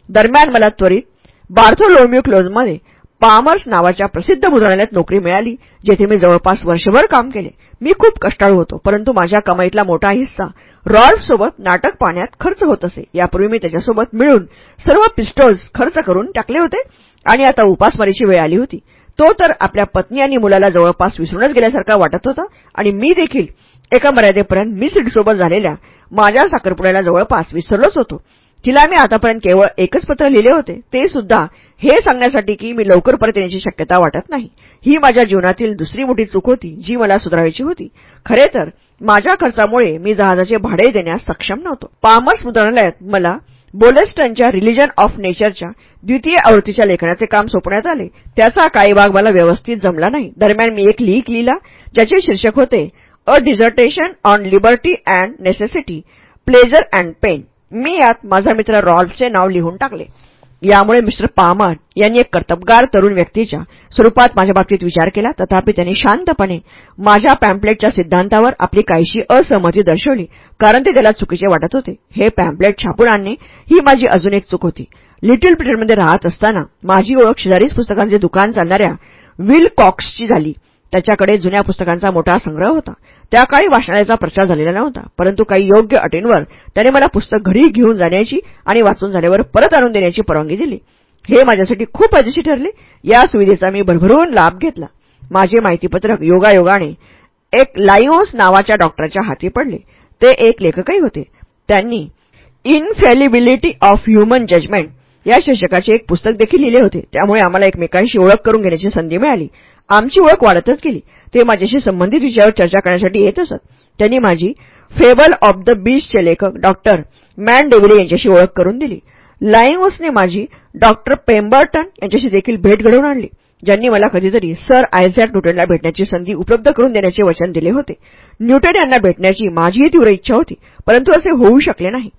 दरम्यान मला त्वरित बार्थोलोम्यू क्लोजमध्ये पामर्स नावाच्या प्रसिद्ध मुद्रणालयात नोकरी मिळाली जेथे मी जवळपास वर्षभर काम केले. मी खूप कष्टाळू होतो परंतु माझ्या कमाईतला मोठा हिस्सा रॉल्फसोबत नाटक पाहण्यात खर्च होत असे. यापूर्वी मी त्याच्यासोबत मिळून सर्व पिस्टोल्स खर्च करून टाकले होते आणि आता उपासमारीची वेळ आली होती. तो तर आपल्या पत्नी आणि मुलाला जवळपास विसरूनच गेल्यासारखा वाटत होता आणि मी देखील एका मर्यादेपर्यंत मिस रीडसोबत झालेल्या माझ्या साखरपुड्याला जवळपास विसरलोच होतो. तिला मी आतापर्यंत केवळ एकच पत्र लिहिले होते. ते सुद्धा हे सांगण्यासाठी की मी लवकर परत येण्याची शक्यता वाटत नाही. ही माझ्या जीवनातील दुसरी मोठी चूक होती जी मला सुधारायची होती. खरे तर माझ्या खर्चामुळे मी जहाजाचे भाडे देण्यास सक्षम नव्हतो. पामर्स मुद्रणालयात मला बोलेस्टनच्या रिलिजन ऑफ नेचरच्या द्वितीय आवृत्तीच्या लेखनाचे काम सोपण्यात आले. त्याचा काही भाग मला व्यवस्थित जमला नाही. दरम्यान मी एक लीक लिहिला ज्याचे शीर्षक होते a dissertation on liberty and necessity pleasure and pain. मी यात माझा मित्र रॉल्फचे नाव लिहून टाकले. यामुळे मिस्टर पामर यांनी एक कर्तबगार तरुण व्यक्तीच्या स्वरूपात माझ्या बाबतीत विचार केला. तथापि त्यांनी शांतपणे माझ्या पॅम्पलेटच्या सिद्धांतावर आपली काहीशी असहमती दर्शवली कारण ते त्याला चुकीचे वाटत होते. हे पॅम्पलेट छापून आणणे ही माझी अजून एक चूक होती. लिटिल ब्रिटनमध्ये राहत असताना माझी ओळख शेजारीच पुस्तकांचे दुकान चालणाऱ्या विल कॉक्सची झाली. त्याच्याकडे जुन्या पुस्तकांचा मोठा संग्रह होता. त्या काळी वाचनालयाचा प्रचार झालेला नव्हता परंतु काही योग्य अटींवर त्याने मला पुस्तक घरी घेऊन जाण्याची आणि वाचून झाल्यावर परत आणून देण्याची परवानगी दिली. हे माझ्यासाठी खूप फायदेशीर ठरले. या सुविधेचा मी भरभरून लाभ घेतला. माझे माहितीपत्रक योगायोगाने एक लायोन्स नावाच्या डॉक्टरच्या हाती पडले. ते एक लेखकही होते. त्यांनी इनफॅलिबिलिटी ऑफ ह्युमन जजमेंट या शीर्षकाचे एक पुस्तक देखील लिहिले होते. त्यामुळे आम्हाला एकमेकांशी ओळख करून घेण्याची संधी मिळाली. आमची ओळख वाढतच गेली. ते माझ्याशी संबंधित विषयावर चर्चा करण्यासाठी येत असत. त्यांनी माझी फेबल ऑफ द बीचचे लेखक डॉक्टर मॅन डेव्हिले यांच्याशी ओळख करून दिली. लाईंगोसने माझी डॉक्टर पेंबर्टन यांच्याशी देखील भेट घडवून आणली ज्यांनी मला कधीतरी सर आयझॅक न्यूटनला भेटण्याची संधी उपलब्ध करून देण्याचे वचन दिले होते. न्यूटन यांना भेटण्याची माझीही तीव्र इच्छा होती परंतु असे होऊ शकले नाही.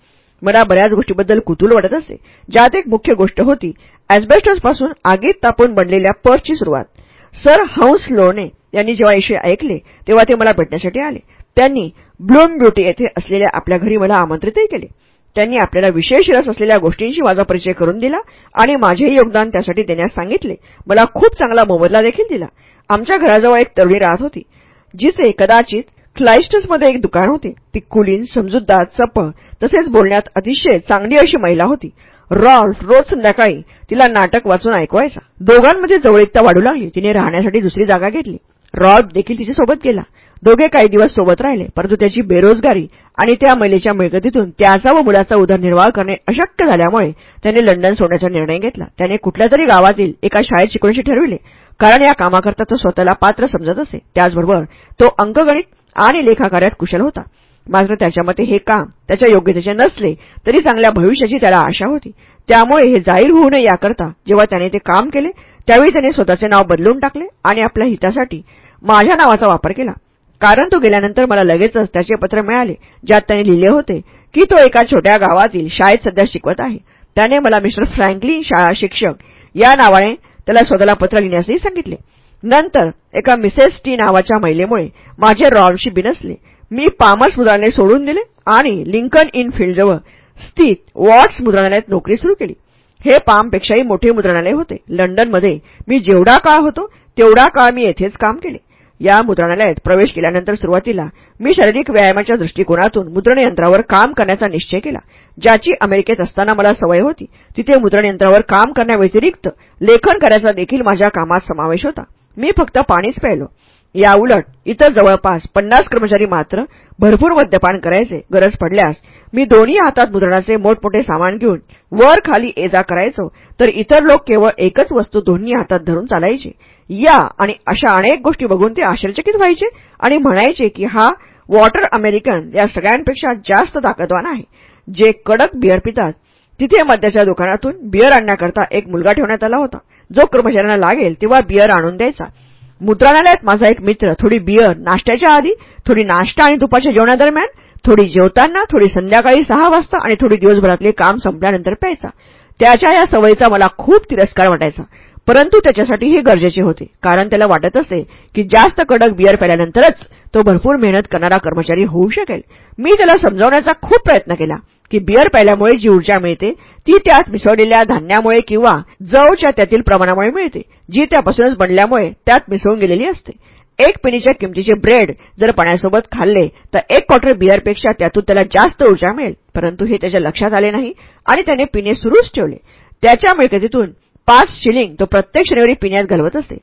मला बऱ्याच गोष्टीबद्दल कुतूल वाटत असे. ज्यात एक मुख्य गोष्ट होती ॲस्बेस्टसपासून आगीत तापून बनलेल्या पर्सची सुरुवात. सर हाऊस लोने यांनी जेव्हा विषय ऐकले तेव्हा ते मला भेटण्यासाठी आले. त्यांनी ब्लूम ब्युटी येथे असलेल्या आपल्या घरी मला आमंत्रितही केले. त्यांनी आपल्याला विशेष रस असलेल्या गोष्टींशी माझा परिचय करून दिला आणि माझेही योगदान त्यासाठी देण्यास सांगितले. मला खूप चांगला मोबदला देखील दिला. आमच्या घराजवळ एक तरुणी राहत होती जिचे कदाचित क्लाइस्टसमध्ये एक दुकान होते. ती कुलीन समजूतदार चपळ तसेच बोलण्यात अतिशय चांगली अशी महिला होती. रॉल्फ रोज संध्याकाळी तिला नाटक वाचून ऐकवायचा. दोघांमध्ये जवळीकता वाढू लागली तिने राहण्यासाठी दुसरी जागा घेतली. रॉल्फ देखील तिच्यासोबत गेला. दोघे काही दिवस सोबत राहिले परंतु त्याची बेरोजगारी आणि त्या महिलेच्या मिळकतीतून त्याचा व मुलाचा उदरनिर्वाह करणे अशक्य झाल्यामुळे त्याने लंडन सोडण्याचा निर्णय घेतला. त्याने कुठल्या तरी गावातील एका शाळेत शिकवण्याचे ठरविले. कारण या कामाकरता तो स्वतःला पात्र समजत असे. त्याचबरोबर तो अंकगणित आणि लेखाकार्यात कुशल होता. मात्र त्याच्या मते हे काम त्याच्या योग्यतेचे नसले तरी चांगल्या भविष्याची त्याला आशा होती. त्यामुळे हे जाहीर होऊ नये याकरता जेव्हा त्याने ते काम केले त्यावेळी त्याने स्वतःचे नाव बदलून टाकले आणि आपल्या हितासाठी माझ्या नावाचा वापर केला. कारण तो गेल्यानंतर मला लगेचच त्याचे पत्र मिळाले ज्यात त्याने लिहिले होते की तो एका छोट्या गावातील शाळेत सध्या शिकवत आहे. त्याने मला मिस्टर फ्रँकलिन शाळा शिक्षक या नावाने त्याला स्वतःला पत्र लिहिण्यासही सांगितले. नंतर एका मिसेस टी नावाच्या महिलेमुळे माझे रॉलशी बिनसले मी पामर्स मुद्रालय सोडून दिले आणि लिंकन इन फील्डजवळ स्थित वॉट्स मुद्रणालयात नोकरी सुरू केली. हे पामपेक्षाही मोठे मुद्रणालय होते. लंडनमध्ये मी जेवढा काळ होतो तेवढा काळ मी येथेच काम केले. या मुद्रणालयात प्रवेश केल्यानंतर सुरुवातीला मी शारीरिक व्यायामाच्या दृष्टिकोनातून मुद्रणयंत्रावर काम करण्याचा निश्चय केला ज्याची अमेरिकेत असताना मला सवय होती. तिथे मुद्रणयंत्रावर काम करण्याव्यतिरिक्त लेखन करायचा देखील माझ्या कामात समावेश होता. मी फक्त पाणीच प्यायलो. याउलट इतर जवळपास पन्नास कर्मचारी मात्र भरपूर मद्यपान करायचे गरज पडल्यास मी दोन्ही हातात मुद्रणाचे मोठमोठे सामान घेऊन वर खाली ये जा करायचो तर इतर लोक केवळ एकच वस्तू दोन्ही हातात धरून चालायचे. या आणि अशा अनेक गोष्टी बघून ते आश्चर्यचकित व्हायचे आणि म्हणायचे की हा वॉटर अमेरिकन या सगळ्यांपेक्षा जास्त ताकदवान आहे. जे कडक बिअर पितात तिथे मद्याच्या दुकानातून बिअर आणण्याकरता एक मुलगा ठेवण्यात आला होता. जो कर्मचाऱ्यांना लागेल तेव्हा बियर आणून द्यायचा. मुद्रणालयात माझा एक मित्र थोडी बिअर नाश्त्याच्या आधी थोडी नाश्ता आणि दुपारच्या जेवणादरम्यान थोडी जेवताना थोडी संध्याकाळी सहा वाजता आणि थोडी दिवसभरातले काम संपल्यानंतर प्यायचा. त्याच्या या सवयीचा मला खूप तिरस्कार वाटायचा. परंतु त्याच्यासाठी हे गरजेचे होते. कारण त्याला वाटत असे की जास्त कडक बियर प्याल्यानंतरच तो भरपूर मेहनत करणारा कर्मचारी होऊ शकेल. मी त्याला समजावण्याचा खूप प्रयत्न केला. की बियर प्यायल्यामुळे जी ऊर्जा मिळते ती त्यात मिसळलेल्या धान्यामुळे किंवा जवच्या त्यातील प्रमाणामुळे मिळते जी त्यापासूनच बनल्यामुळे त्यात मिसळून गेलेली असते. एक पेनीच्या किमतीचे ब्रेड जर पाण्यासोबत खाल्ले तर एक क्वार्टर बियरपेक्षा त्यातून त्याला जास्त ऊर्जा मिळेल. परंतु हे त्याच्या लक्षात आले नाही आणि त्याने पिणे सुरूच ठेवले. त्याच्या मिळकतीतून पाच शिलिंग तो प्रत्येक शनिवारी पिण्यात घालवत असे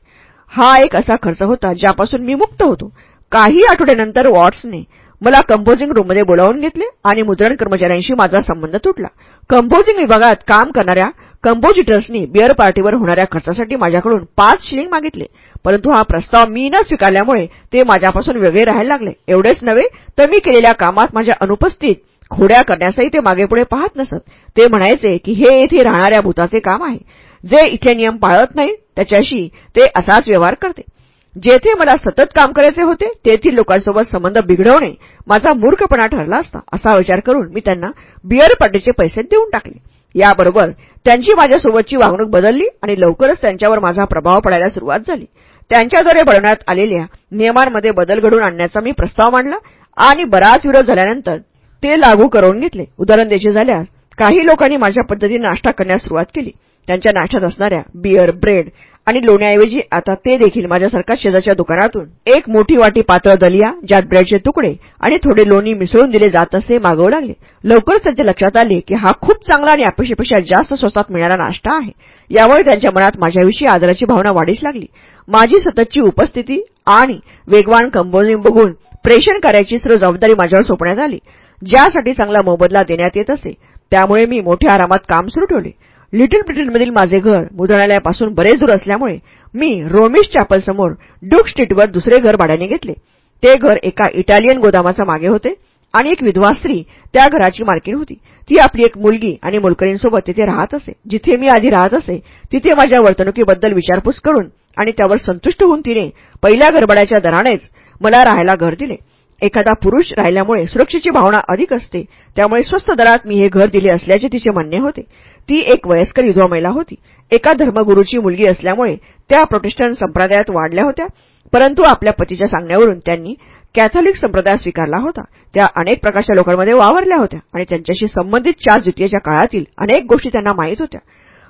हा एक असा खर्च होता ज्यापासून मी मुक्त होतो. काही आठवड्यानंतर वॉट्सने मला कंपोजिंग रूममध्ये बोलावून घेतले आणि मुद्रण कर्मचाऱ्यांशी माझा संबंध तुटला. कंपोजिंग विभागात काम करणाऱ्या कंपोजिटर्सनी बिअर पार्टीवर होणाऱ्या खर्चासाठी माझ्याकडून पाच शिलिंग मागितले. परंतु हा प्रस्ताव मी न स्वीकारल्यामुळे ते माझ्यापासून वेगळे राहायला लागले. एवढेच नव्हे तर मी केलेल्या कामात माझ्या अनुपस्थित खोड्या करण्यासही ते मागेपुढे पाहत नसत. ते म्हणायचे की हे येथे राहणाऱ्या भूताचे काम आहे. जे इथे नियम पाळत नाही त्याच्याशी ते असाच व्यवहार करते. जेथे मला सतत काम करायचे होते तेथील लोकांसोबत संबंध बिघडवणे माझा मूर्खपणा ठरला असता असा विचार करून मी त्यांना बिअर पार्टीचे पैसे देऊन टाकले. याबरोबर त्यांची माझ्यासोबतची वागणूक बदलली आणि लवकरच त्यांच्यावर माझा प्रभाव पडायला सुरुवात झाली. त्यांच्याद्वारे बनवण्यात आलेल्या नियमांमध्ये बदल घडून आणण्याचा मी प्रस्ताव मांडला आणि बराच विरोध झाल्यानंतर ते लागू करून घेतले. उदाहरण द्यायचे झाल्यास काही लोकांनी माझ्या पद्धतीने नाश्ता करण्यास सुरुवात केली. त्यांच्या नाश्त्यात असणाऱ्या बियर ब्रेड आणि लोण्याऐवजी आता ते देखील माझ्यासारख्या शेजारच्या दुकानातून. एक मोठी वाटी पातळ दलिया ज्यात ब्रेडचे तुकडे आणि थोडे लोणी मिसळून दिले जात असे मागवू लागले. लवकरच त्यांच्या लक्षात आले की हा खूप चांगला आणि अपेक्षेपेक्षा जास्त स्वस्तात मिळणारा नाश्ता आहे. यामुळे त्यांच्या मनात माझ्याविषयी आदराची भावना वाढीस लागली. माझी सततची उपस्थिती आणि वेगवान कंपोजिंग बघून प्रेषण करायची सर्व जबाबदारी माझ्यावर सोपण्यात आली. ज्यासाठी चांगला मोबदला देण्यात येत असे त्यामुळे मी मोठ्या आरामात काम सुरू ठेवले. लिटल ब्रिटनमधील माझे घर मुद्रणालयापासून बरेच दूर असल्यामुळे मी रोमिश चॅपलसमोर डुक स्ट्रीटवर दुसरे घर भाड्याने घेतले. ते घर एका इटालियन गोदामाच्या मागे होते आणि एक विधवा स्त्री त्या घराची मालकीण होती. ती आपली एक मुलगी आणि मोलकरींसोबत तिथे राहत असे. जिथे मी आधी राहत असे तिथे माझ्या वर्तणुकीबद्दल विचारपूस करून आणि त्यावर संतुष्ट होऊन तिने पहिल्या गरबड्याच्या दरानेच मला राहायला घर दिले. एखादा पुरुष राहिल्यामुळे सुरक्षेची भावना अधिक असते त्यामुळे स्वस्त दरात मी हे घर दिले असल्याचे तिचे म्हणणे होते. ती एक वयस्कर विधवा महिला होती. एका धर्मगुरूची मुलगी असल्यामुळे त्या प्रोटेस्टंट संप्रदायात वाढल्या होत्या परंतु आपल्या पतीच्या सांगण्यावरून त्यांनी कॅथोलिक संप्रदाय स्वीकारला होता. त्या अनेक प्रकारच्या लोकांमध्ये वावरल्या होत्या आणि त्यांच्याशी संबंधित चार द्वितीयेच्या काळातील अनेक गोष्टी त्यांना माहीत होत्या.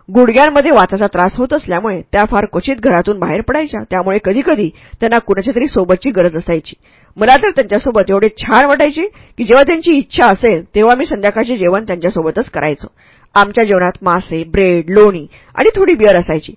गुडघ्यांमध्ये वाताचा त्रास होत असल्यामुळे त्या फार क्वचित घरातून बाहेर पडायच्या त्यामुळे कधीकधी त्यांना कुणाच्या तरी सोबतची गरज असायची. मला तर त्यांच्यासोबत एवढे छान वाटायचे की जेव्हा त्यांची इच्छा असेल तेव्हा मी संध्याकाळचे जेवण त्यांच्यासोबतच करायचो. आमच्या जेवणात मासे ब्रेड लोणी आणि थोडी बिअर असायची.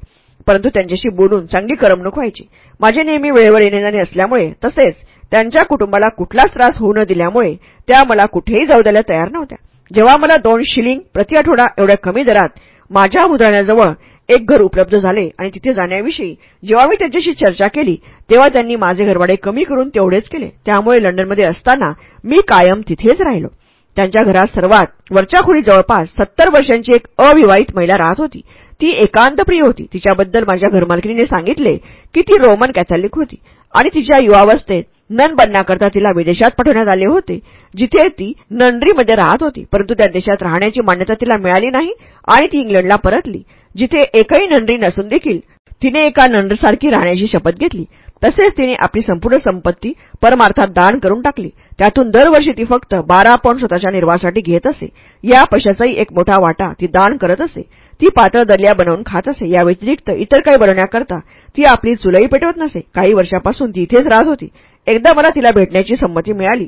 परंतु त्यांच्याशी बोलून चांगली करमणूक व्हायची. माझे नेहमी वेळेवर येणे असल्यामुळे तसेच त्यांच्या कुटुंबाला कुठलाच त्रास होऊ न दिल्यामुळे त्या मला कुठेही जाऊ द्यायला तयार नव्हत्या. जेव्हा मला दोन शिलिंग प्रति आठवडा एवढ्या कमी दरात माझ्या मुद्राण्याजवळ एक घर उपलब्ध झाले आणि तिथे जाण्याविषयी जेव्हा मी त्यांच्याशी चर्चा केली तेव्हा त्यांनी माझे घरवाडे कमी करून तेवढेच केले. त्यामुळे लंडनमध्ये असताना मी कायम तिथेच राहिलो. त्यांच्या घरात सर्वात वरच्या खोली जवळपास सत्तर वर्षांची एक अविवाहित महिला राहत होती. ती एकांतप्रिय होती. तिच्याबद्दल माझ्या घरमालकीने सांगितले की ती रोमन कॅथलिक होती आणि तिच्या युवावस्थेत नन बनण्याकरता तिला विदेशात पाठवण्यात आले होते जिथे ती नंडरीमध्ये राहत होती. परंतु त्या देशात राहण्याची मान्यता तिला मिळाली नाही आणि ती इंग्लंडला परतली. जिथे एकही नंदी नसून देखील तिने एका नंदसारखी राहण्याची शपथ घेतली. तसेच तिने आपली संपूर्ण संपत्ती परमार्थात दान करून टाकली. त्यातून दरवर्षी ती फक्त बारा पौंड स्वतःच्या निर्वाहासाठी घेत असे. या पैशाचाही एक मोठा वाटा ती दान करत असे. ती पातळ दलिया बनवून खात असे. या व्यतिरिक्त इतर काही बनवण्याकरता ती आपली चुलई पेटवत नसे. काही वर्षापासून ती इथेच राहत होती. एकदा मला तिला भेटण्याची संमती मिळाली.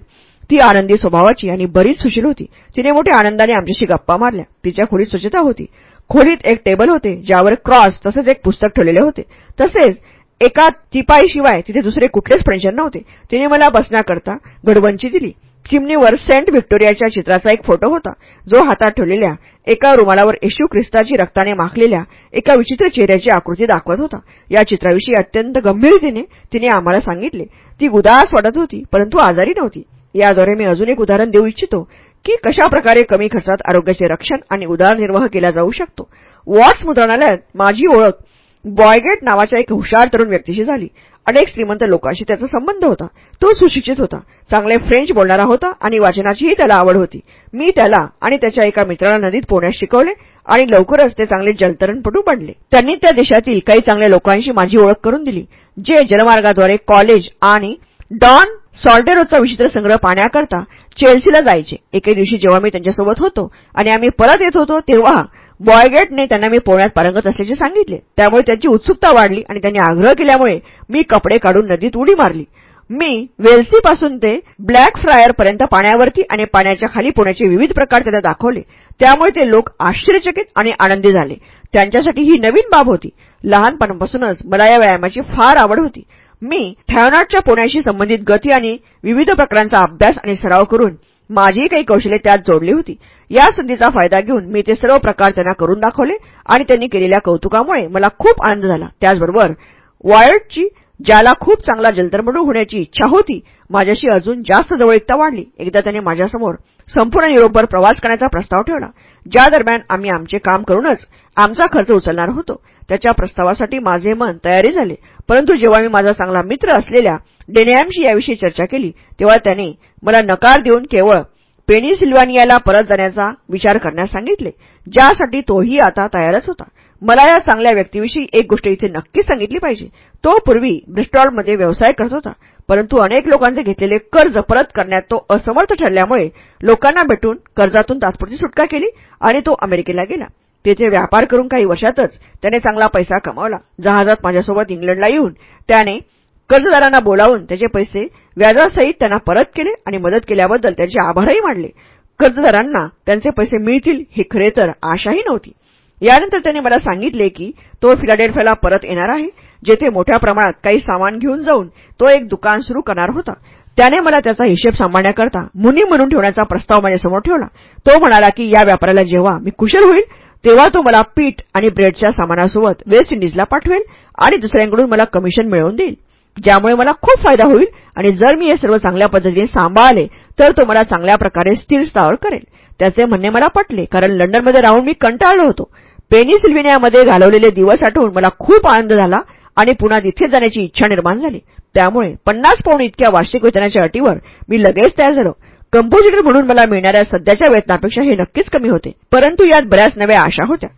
ती आनंदी स्वभावाची आणि बरीच सुशील होती. तिने मोठ्या आनंदाने आमच्याशी गप्पा मारल्या. तिच्या खोलीत स्वच्छता होती. खोलीत एक टेबल होते ज्यावर क्रॉस तसेच एक पुस्तक ठेवलेले होते. तसेच एका तिपाईशिवाय तिथे दुसरे कुठलेच फर्निचर नव्हते. तिने मला बसण्याकरता घडवंची दिली. चिमणीवर सेंट व्हिक्टोरियाच्या चित्राचा एक फोटो होता. जो हातात ठेवलेल्या एका रुमालावर येशू ख्रिस्ताची रक्ताने माखलेल्या एका विचित्र चेहऱ्याची आकृती दाखवत होता. या चित्राविषयी अत्यंत गंभीरतेने तिने आम्हाला सांगितले. ती उदास वाटत होती परंतु आजारी नव्हती. याद्वारे मी अजून एक उदाहरण देऊ इच्छितो. की कशाप्रकारे कमी खर्चात आरोग्याचे रक्षण आणि उदारनिर्वाह केला जाऊ शकतो? वॉट्स मुद्रणालयात माझी ओळख बॉयगेट नावाच्या एक हुशार तरुण व्यक्तीशी झाली. अनेक श्रीमंत लोकांशी त्याचा संबंध होता. तो सुशिक्षित होता. चांगले फ्रेंच बोलणारा होता आणि वाचनाचीही त्याला आवड होती. मी त्याला आणि त्याच्या एका मित्राला नदीत पोहण्यास शिकवले आणि लवकरच ते चांगले जलतरणपटू बनले. त्यांनी त्या देशातील काही चांगल्या लोकांशी माझी ओळख करून दिली जे जलमार्गाद्वारे कॉलेज आणि डॉन सॉल्टेरोचा विचित्र संग्रह पाहण्याकरता चेल्सीला जायचे. एके दिवशी जेव्हा मी त्यांच्यासोबत होतो आणि आम्ही परत येत होतो तेव्हा बॉयगेटने त्यांना मी पोहण्यात पारंगत असल्याचे सांगितले. त्यामुळे त्यांची उत्सुकता वाढली आणि त्यांनी आग्रह केल्यामुळे मी कपडे काढून नदीत उडी मारली. मी वेल्सीपासून ते ब्लॅक फ्रायरपर्यंत पाण्यावरती आणि पाण्याच्या खाली पोहण्याचे विविध प्रकार त्यांना दाखवले. त्यामुळे ते लोक आश्चर्यचकित आणि आनंदी झाले. त्यांच्यासाठी ही नवीन बाब होती. लहानपणापासूनच मला या व्यायामाची फार आवड होती. मी थॅयोनाटच्या पुण्याशी संबंधित गती आणि विविध प्रकारांचा अभ्यास आणि सराव करून माझीही काही कौशल्ये त्यात जोडली होती. या संधीचा फायदा घेऊन मी ते सर्व प्रकार त्यांना करून दाखवले आणि त्यांनी केलेल्या कौतुकामुळे मला खूप आनंद झाला. त्याचबरोबर वायर्डची ज्याला खूप चांगला जलतरमडू होण्याची इच्छा होती माझ्याशी अजून जास्त जवळीकता वाढली. एकदा त्याने माझ्यासमोर संपूर्ण युरोपवर प्रवास करण्याचा प्रस्ताव ठेवला. ज्या दरम्यान आम्ही आमचे काम करूनच आमचा खर्च उचलणार होतो त्याच्या प्रस्तावासाठी माझे मन तयारी झाले. परंतु जेव्हा मी माझा चांगला मित्र असलेल्या डेनॅमशी याविषयी चर्चा केली तेव्हा त्याने मला नकार देऊन केवळ पेनिसिल्वानियाला परत जाण्याचा विचार करण्यास सांगितले ज्यासाठी तोही आता तयारच होता. मला या चांगल्या व्यक्तीविषयी एक गोष्ट इथे नक्कीच सांगितली पाहिजे. तो पूर्वी ब्रिस्टॉलमध्ये व्यवसाय करत होता. परंतु अनेक लोकांचे घेतलेले कर्ज परत करण्यात तो असमर्थ ठरल्यामुळे लोकांना भेटून कर्जातून तात्पुरती सुटका केली आणि तो अमेरिकेला गेला. तेथे व्यापार करून काही वर्षातच त्याने चांगला पैसा कमावला. जहाजात माझ्यासोबत इंग्लंडला येऊन त्याने कर्जदारांना बोलावून त्याचे पैसे व्याजासहित त्यांना परत केले आणि मदत केल्याबद्दल त्यांचे आभारही मानले. कर्जदारांना त्यांचे पैसे मिळतील हे खरे तर आशाही नव्हती. यानंतर त्याने मला सांगितले की तो फिलाडेल्फियाला परत येणार आहे. जेथे मोठ्या प्रमाणात काही सामान घेऊन जाऊन तो एक दुकान सुरू करणार होता. त्याने मला त्याचा हिशेब सांभाळण्याकरता मुनी म्हणून ठेवण्याचा प्रस्ताव माझ्यासमोर ठेवला. तो म्हणाला की या व्यापाराला जेव्हा मी कुशल होईल तेव्हा तो मला पीठ आणि ब्रेडच्या सामानासोबत वेस्ट इंडिजला पाठवेल आणि दुसऱ्यांकडून मला कमिशन मिळवून देईल. ज्यामुळे मला खूप फायदा होईल आणि जर मी हे सर्व चांगल्या पद्धतीने सांभाळले तर तो मला चांगल्या प्रकारे स्थिर स्थावर करेल. त्याचे म्हणणे मला पटले कारण लंडनमध्ये राहून मी कंटाळलो होतो. पेनिसिल्व्हेनियामध्ये घालवलेले दिवस आठवून मला खूप आनंद झाला आणि पुन्हा तिथे जाण्याची इच्छा निर्माण झाली. त्यामुळे पन्नास पौंड इतक्या वार्षिक वेतनाच्या अटीवर मी लगेच तयार झालो. कंपोजिटर म्हणून मला मिळणाऱ्या सध्याच्या वेतनापेक्षा हे नक्कीच कमी होते. परंतु यात बऱ्याच नव्या आशा होत्या.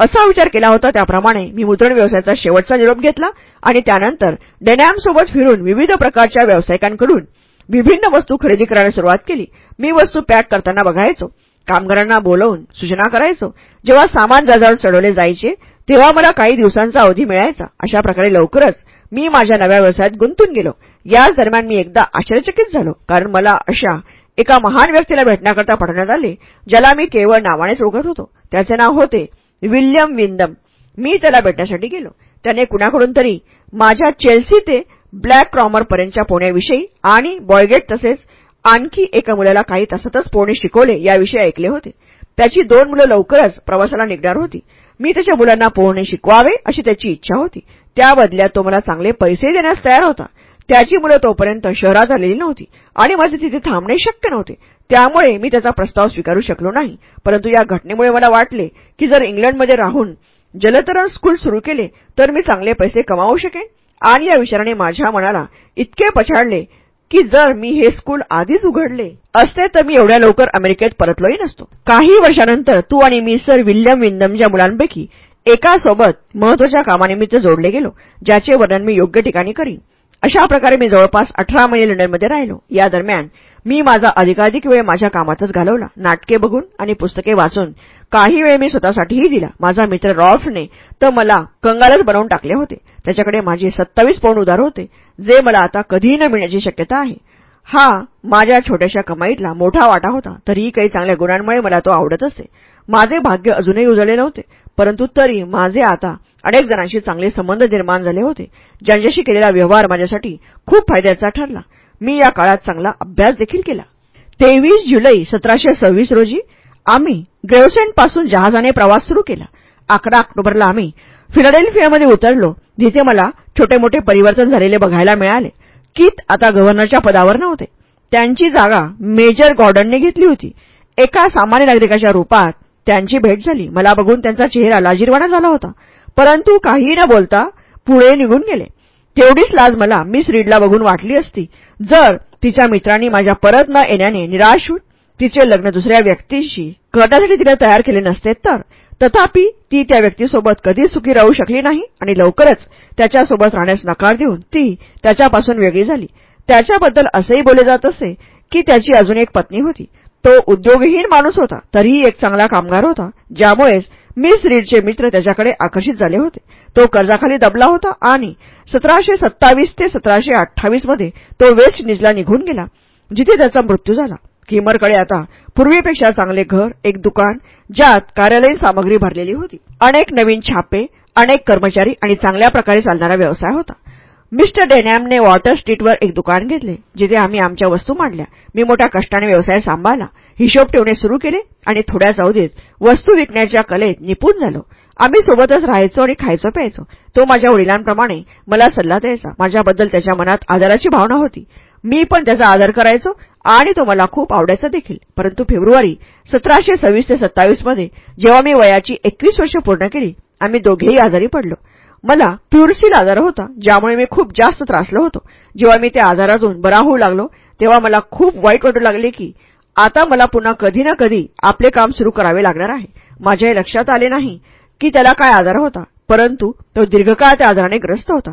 असा विचार केला होता त्याप्रमाणे मी मुद्रण व्यवसायाचा शेवटचा निरोप घेतला आणि त्यानंतर डेनॅमसोबत फिरून विविध प्रकारच्या व्यावसायिकांकडून विभिन्न वस्तू खरेदी करायला सुरुवात केली. मी वस्तू पॅक करताना बघायचो. कामगारांना बोलवून सूचना करायचो. जेव्हा सामान जाजावर चढवले जायचे तेव्हा मला काही दिवसांचा अवधी मिळायचा. अशा प्रकारे लवकरच मी माझ्या नव्या व्यवसायात गुंतून गेलो. याच दरम्यान मी एकदा आश्चर्यचकित झालो कारण मला अशा एका महान व्यक्तीला भेटण्याकरता पाठवण्यात आले ज्याला मी केवळ नावानेच ओळखत होतो. त्याचे नाव होते विल्यम विंदम. मी त्याला भेटण्यासाठी गेलो. त्याने कुणाकडून तरी माझ्या चेल्सी ते ब्लॅक क्रॉमरपर्यंतच्या पोहण्याविषयी आणि बॉयगेट तसेच आणखी एका मुलाला काही तासातच पोहणे शिकवले याविषयी ऐकले होते. त्याची दोन मुलं लवकरच प्रवासाला निघणार होती. मी त्याच्या मुलांना पोहणे शिकवावे अशी त्याची इच्छा होती. त्या बदल्यात तो मला चांगले पैसे देण्यास तयार होता. त्याची मुलं तोपर्यंत शहरात आलेली नव्हती आणि माझे तिथे थांबणे शक्य नव्हते. त्यामुळे मी त्याचा प्रस्ताव स्वीकारू शकलो नाही. परंतु या घटनेमुळे मला वाटले की जर इंग्लंडमध्ये राहून जलतरण स्कूल सुरू केले तर मी चांगले पैसे कमावू शकेन. आणि या विचाराने माझ्या मनाला इतके पछाडले की जर मी हे स्कूल आधीच उघडले असते तर मी एवढ्या लवकर अमेरिकेत परतलोही नसतो. काही वर्षानंतर तू आणि मी सर विल्यम विंदमच्या मुलांपैकी एकासोबत महत्त्वाच्या कामानिमित्त जोडले गेलो ज्याचे वर्णन मी योग्य ठिकाणी करीन. अशा प्रकारे मी जवळपास अठरा महिने लंडनमध्ये राहिलो. या दरम्यान मी माझा अधिकाधिक वेळ माझ्या कामातच घालवला. नाटके बघून आणि पुस्तके वाचून काही वेळ मी स्वतःसाठीही दिला. माझा मित्र रॉल्फने तर मला कंगालच बनवून टाकले होते. त्याच्याकडे माझे सत्तावीस पौंड उदार होते जे मला आता कधीही न मिळण्याची शक्यता आहे. हा माझ्या छोट्याशा कमाईतला मोठा वाटा होता. तरीही काही चांगल्या गुणांमुळे मला तो आवडत असे. माझे भाग्य अजूनही उजळले नव्हते परंतु तरी माझे आता अनेक जणांशी चांगले संबंध निर्माण झाले होते. ज्यांच्याशी केलेला व्यवहार माझ्यासाठी खूप फायद्याचा ठरला. मी या काळात चांगला अभ्यास देखील केला. तेवीस जुलै सतराशे सव्वीस रोजी आम्ही ग्रेवसेंटपासून जहाजाने प्रवास सुरू केला. अकरा ऑक्टोबरला आम्ही फिलाडेल्फियामध्ये उतरलो जिथे मला छोटे मोठे परिवर्तन झालेले बघायला मिळाले. कीत आता गव्हर्नरच्या पदावर नव्हते. त्यांची जागा मेजर गॉर्डनने घेतली होती. एका सामान्य नागरिकाच्या रूपात त्यांची भेट झाली. मला बघून त्यांचा चेहरा लाजीरवाणा झाला होता. परंतु काहीही न बोलता पुढे निघून गेले. तेवढीच लाज मला मिस रीडला बघून वाटली असती. जर तिच्या मित्रांनी माझ्या परत न येण्याने निराश होऊन तिचे लग्न दुसऱ्या व्यक्तीशी करण्यासाठी तिला तयार केले नसते तर तथापि ती त्या व्यक्तीसोबत कधीच सुखी राहू शकली नाही आणि लवकरच त्याच्यासोबत राहण्यास नकार देऊन ती त्याच्यापासून वेगळी झाली. त्याच्याबद्दल असेही बोलले जात असे की त्याची अजून एक पत्नी होती. तो उद्योगहीन माणूस होता तरीही एक चांगला कामगार होता ज्यामुळेच मिस रीडचे मित्र त्याच्याकडे आकर्षित झाले होते. तो कर्जाखाली दबला होता आणि सतराशे सत्तावीस ते सतराशे अठ्ठावीसमध्ये तो वेस्ट इंडिजला निघून गेला जिथे त्याचा मृत्यू झाला. किमरकडे आता पूर्वीपेक्षा चांगले घर एक दुकान ज्यात कार्यालयीन सामग्री भरलेली होती. अनेक नवीन छापे अनेक कर्मचारी आणि चांगल्या प्रकारे चालणारा व्यवसाय होता. मिस्टर डेनॅमने वॉटर स्ट्रीटवर एक दुकान घेतले जिथे आम्ही आमच्या वस्तू मांडल्या. मी मोठ्या कष्टाने व्यवसाय सांभाळला. हिशोब ठेवणे सुरू केले आणि थोड्याच अवधीत वस्तू विकण्याच्या कलेत निपुण झालो. आम्ही सोबतच राहायचो आणि खायचो प्यायचो. तो माझ्या वडिलांप्रमाणे मला सल्ला द्यायचा. माझ्याबद्दल त्याच्या मनात आदराची भावना होती. मी पण त्याचा आदर करायचो आणि तो मला खूप आवडायचा देखील. परंतु फेब्रुवारी सतराशे सव्वीस ते सत्तावीसमध्ये जेव्हा मी वयाची एकवीस वर्ष पूर्ण केली आम्ही दोघेही आजारी पडलो. मला प्युरसील आजार होता ज्यामुळे मी खूप जास्त त्रासलो होतो. जेव्हा मी त्या आजारातून बरा होऊ लागलो तेव्हा मला खूप वाईट वाटू लागले की आता मला पुन्हा कधी ना कधी आपले काम सुरू करावे लागणार आहे. माझ्या लक्षात आले नाही की त्याला काय आजार होता परंतु तो दीर्घकाळ त्या आजाराने ग्रस्त होता.